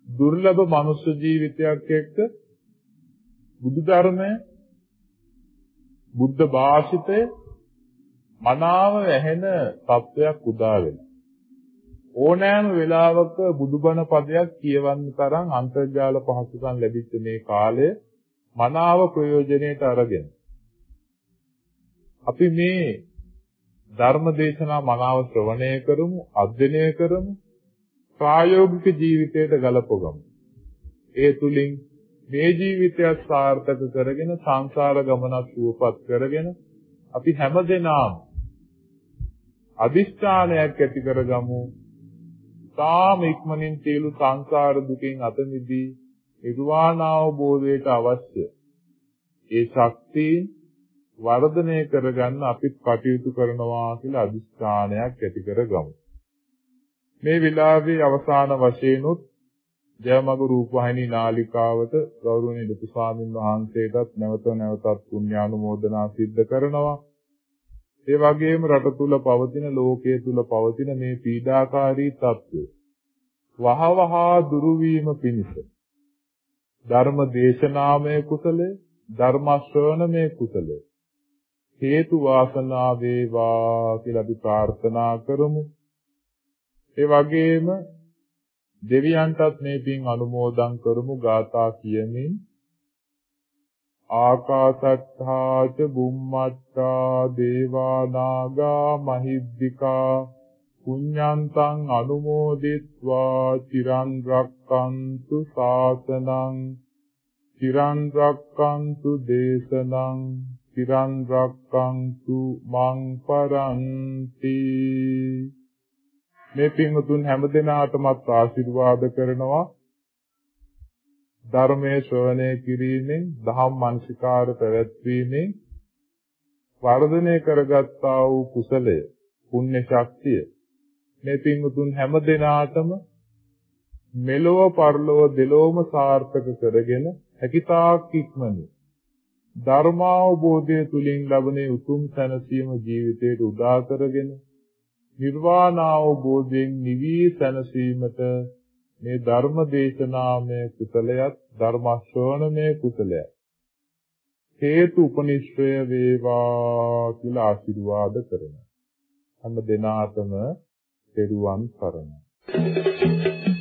Speaker 1: දුර්ලභ මනුෂ්‍ය ජීවිතයක් එක්ක බුදු ධර්මය බුද්ධ භාෂිතය මනාව ඇහෙන තත්වයක් උදා වෙනවා. ඕනෑම වෙලාවක බුදුබණ පදයක් කියවන්න තරම් අන්තර්ජාල පහසුකම් ලැබිච්ච මේ කාලය මනාව ප්‍රයෝජනෙට අරගෙන අපි මේ ධර්ම දේශනා මනාව ශ්‍රවණය කරමු අධ්‍යයනය කරමු ප්‍රායෝගික ජීවිතයට ගලපගමු ඒ තුලින් මේ ජීවිතයත් සාර්ථක කරගෙන සංසාර ගමනක් සුවපත් කරගෙන අපි හැමදෙනාම අදිෂ්ඨානයක් ඇති කරගමු තාම ඉක්මනින් සියලු සංසාර දුකෙන් අත මිදී නිර්වාණ අවබෝධයට අවශ්‍ය ඒ ශක්තිය වර්ධනය කරගන්න අපිත් කටයුතු කරනවා කියලා අදිස්ථානයක් ඇති කරගමු. මේ විලාවේ අවසාන වශයෙන්ුත් ජයමග රූපවාහිනී නාලිකාවට ගෞරවනීය ලොකු ස්වාමින් වහන්සේටත් නැවත නැවතත් පුණ්‍යානුමෝදනා සිද්ධ කරනවා. ඒ වගේම රට තුල පවතින ලෝකයේ තුල පවතින මේ පීඩාකාරී තත්ත්වය වහවහා දුරු වීම පිණිස ධර්ම දේශනාමය කුසලය ධර්ම ශ්‍රවණමය කුසලය හේතු වාසනා වේවා කියලා අපි ප්‍රාර්ථනා කරමු. ඒ වගේම දෙවියන්ටත් මේ පින් අනුමෝදන් කරමු ගාථා කියමින් ආකාසත්තා ච බුම්මත්තා දේවානාගා මහිද්దికා පුඤ්ඤන්තං අනුමෝදිත්වා චිරන් රක්칸තු සාසනං චිරන් රක්칸තු දේශනං චිරන් රක්칸තු මං පරන්ති මේ පින්තුන් හැමදෙනාටමත් ආශිර්වාද කරනවා. ධර්මයේ ශ්‍රවණය කිරීමෙන් දහම් මනසිකාර පැවැත්වීමෙන් වර්ධනය කරගත්තා වූ කුසලය පුණ්‍ය ශක්තිය. මේ පින්වතුන් හැම දිනාටම මෙලොව පරලොව දෙලොවම සාර්ථක කරගෙන හැකිතාක් ඉක්මනින් ධර්මාවබෝධය තුලින් ලැබෙන උතුම් සැනසීම ජීවිතයට උදා කරගෙන නිර්වාණ අවබෝධයෙන් නිවි සැනසීමට මේ ධර්ම දේශනාමය කුසලයක් ධර්ම ශ්‍රවණමය කුසලයක් හේතු උපනිශ්‍රය වේවා කියලා ආශිර්වාද කරනවා. හැම දිනාටම තෙරුවන් සරණයි